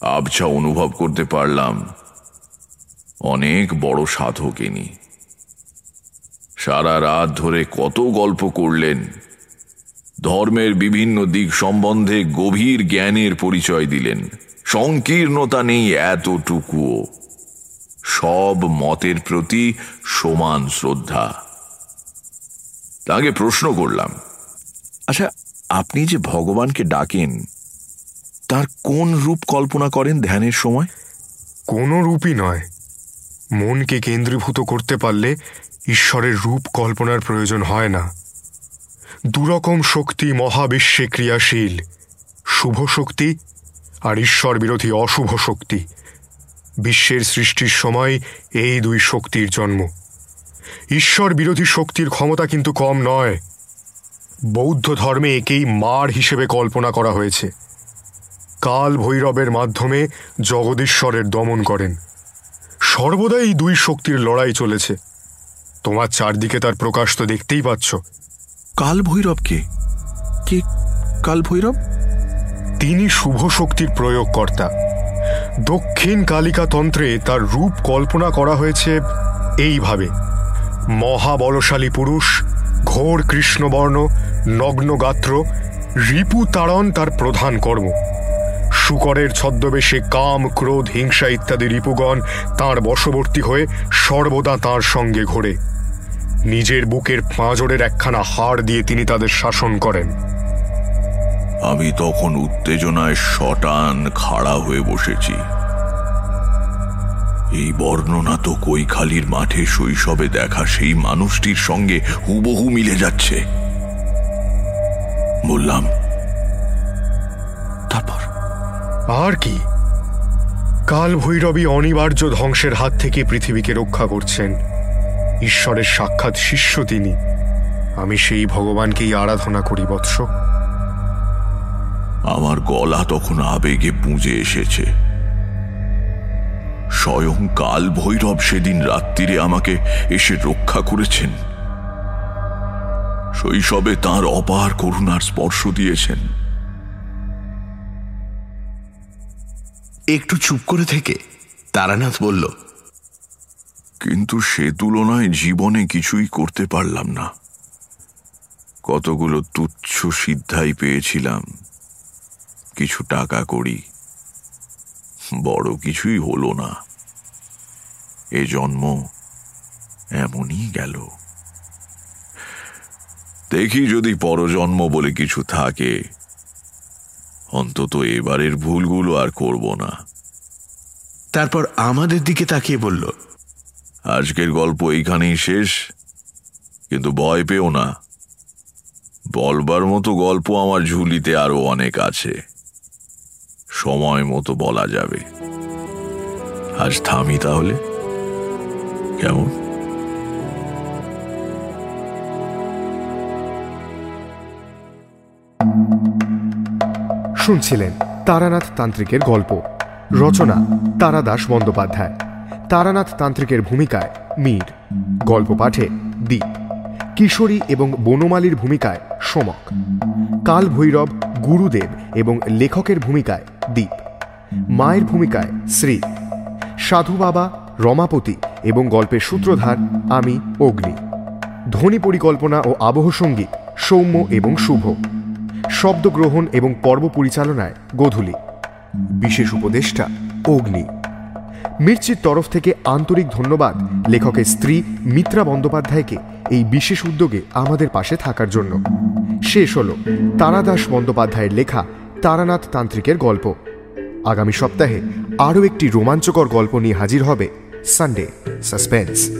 আবছা অনুভব করতে পারলাম অনেক বড় সাধক ইনি। সারা রাত ধরে কত গল্প করলেন। ধর্মের বিভিন্ন দিক সম্বন্ধে গভীর জ্ঞানের পরিচয় দিলেন। সংকীর্ণতা নেই এতটুকুও। সব মতের প্রতি সমান শ্রদ্ধা। তাকে প্রশ্ন করলাম আচ্ছা আপনি যে ভগবানকে ডাকেন, তার কোন রূপ কল্পনা করেন ধ্যানের সময়? কোনো রূপই নয়। মনকে কেন্দ্রীভূত করতে পারলে ঈশ্বরের রূপ কল্পনার প্রয়োজন হয় না। দুরকম শক্তি মহাবিশ্বে ক্রিয়াশীল। শুভ শক্তি আর ঈশ্বর বিরোধী অশুভ শক্তি। বিশ্বের সৃষ্টির সময় এই দুই শক্তির জন্ম। ঈশ্বর বিরোধী শক্তির ক্ষমতা কিন্তু কম নয়। বৌদ্ধ ধর্মে একেই মার হিসেবে কল্পনা করা হয়েছে। কাল ভৈরবের মাধ্যমে জগদীশ্বরের দমন করেন। সর্বদা এই দুই শক্তির লড়াই চলেছে। তোমার চারদিকে তার প্রকাশ তো দেখতেই পাচ্ছ। কাল ভৈরবকে কে কাল ভৈরব তিনি শুভ শক্তির প্রয়োগকর্তা। দক্ষিণ কালিকা তন্ত্রে তার রূপ কল্পনা করা হয়েছে এইভাবে। মহাবলশালী পুরুষ ঘোর কৃষ্ণবর্ণ নগ্ন গাত্র রিপু তাড়ন তার প্রধান কর্ম। শুকরের ছদ্মবেশে কাম, ক্রোধ, হিংসা ইত্যাদি রিপুগণ তার বশবর্তী হয়ে সর্বদা তার সঙ্গে ঘোরে। নিজের বুকের পাঁজরের একখানা হাড় দিয়ে তিনি তাদের শাসন করেন। আমি তখন উত্তেজনায় শটান খাড়া হয়ে বসেছি। এই বর্ণনা তো কৈখালির মাঠে শৈশবে দেখা সেই মানুষটির সঙ্গে হুবহু মিলে যাচ্ছে। বললাম, তারপর? আর কি? কাল ভৈরবী অনিবার্য ধ্বংসের হাত থেকে পৃথিবীকে রক্ষা করছেন। ঈশ্বরের সাক্ষাৎ শিষ্য তিনি। আমি সেই ভগবানকেই আরাধনা করি, বৎস। আমার গলা তখন আবেগে পুঁজে এসেছে। স্বয়ং কাল ভৈরব সেদিন রাত্রিরে আমাকে এসে রক্ষা করেছেন। শৈশবে তার অপার করুণার স্পর্শ দিয়েছেন। একটু চুপ করে থেকে। তারানাথ বলল, কিন্তু সে তুলনায় জীবনে কিছুই করতে পারলাম না। কতগুলো তুচ্ছ সিদ্ধাই পেয়েছিলাম। কিছু টাকা করি, বড় কিছুই হলো না। এ জন্ম এমনই গেল। দেখি যদি পরজন্ম বলে কিছু থাকে অন্তত এবারের ভুলগুলো আর করব না। তারপর আমাদের দিকে তাকিয়ে বলল আজকের গল্প এইখানেই শেষ কিন্তু ভয় পেও না। বলবার মতো গল্প আমার ঝুলিতে আরও অনেক আছে। সময় মতো বলা যাবে। আজ থামি তাহলে। কেমন? শুনছিলেন তারানাথ তান্ত্রিকের গল্প। রচনা তারাদাস বন্দ্যোপাধ্যায়। তারানাথ তান্ত্রিকের ভূমিকায় মীর। গল্প পাঠে দ্বীপ কিশোরী এবং বনমালীর ভূমিকায় সোমক। কাল ভৈরব, গুরুদেব এবং লেখকের ভূমিকায় দ্বীপ মায়ের ভূমিকায় শ্রী। সাধু বাবা, রমাপতি এবং গল্পের সূত্রধার আমি, অগ্নি। ধ্বনি পরিকল্পনা ও আবহ সংগীত সৌম্য এবং শুভ। শব্দগ্রহণ এবং পর্ব পরিচালনায় গোধূলি। বিশেষ উপদেষ্টা অগ্নি। মির্চির তরফ থেকে আন্তরিক ধন্যবাদ লেখকের স্ত্রী মিত্রা বন্দ্যোপাধ্যায়কে এই বিশেষ উদ্যোগে আমাদের পাশে থাকার জন্য। শেষ হল তারাদাস বন্দ্যোপাধ্যায়ের লেখা তারানাথ তান্ত্রিকের গল্প। আগামী সপ্তাহে আরও একটি রোমাঞ্চকর গল্প নিয়ে হাজির হবে সানডে, সাসপেন্স।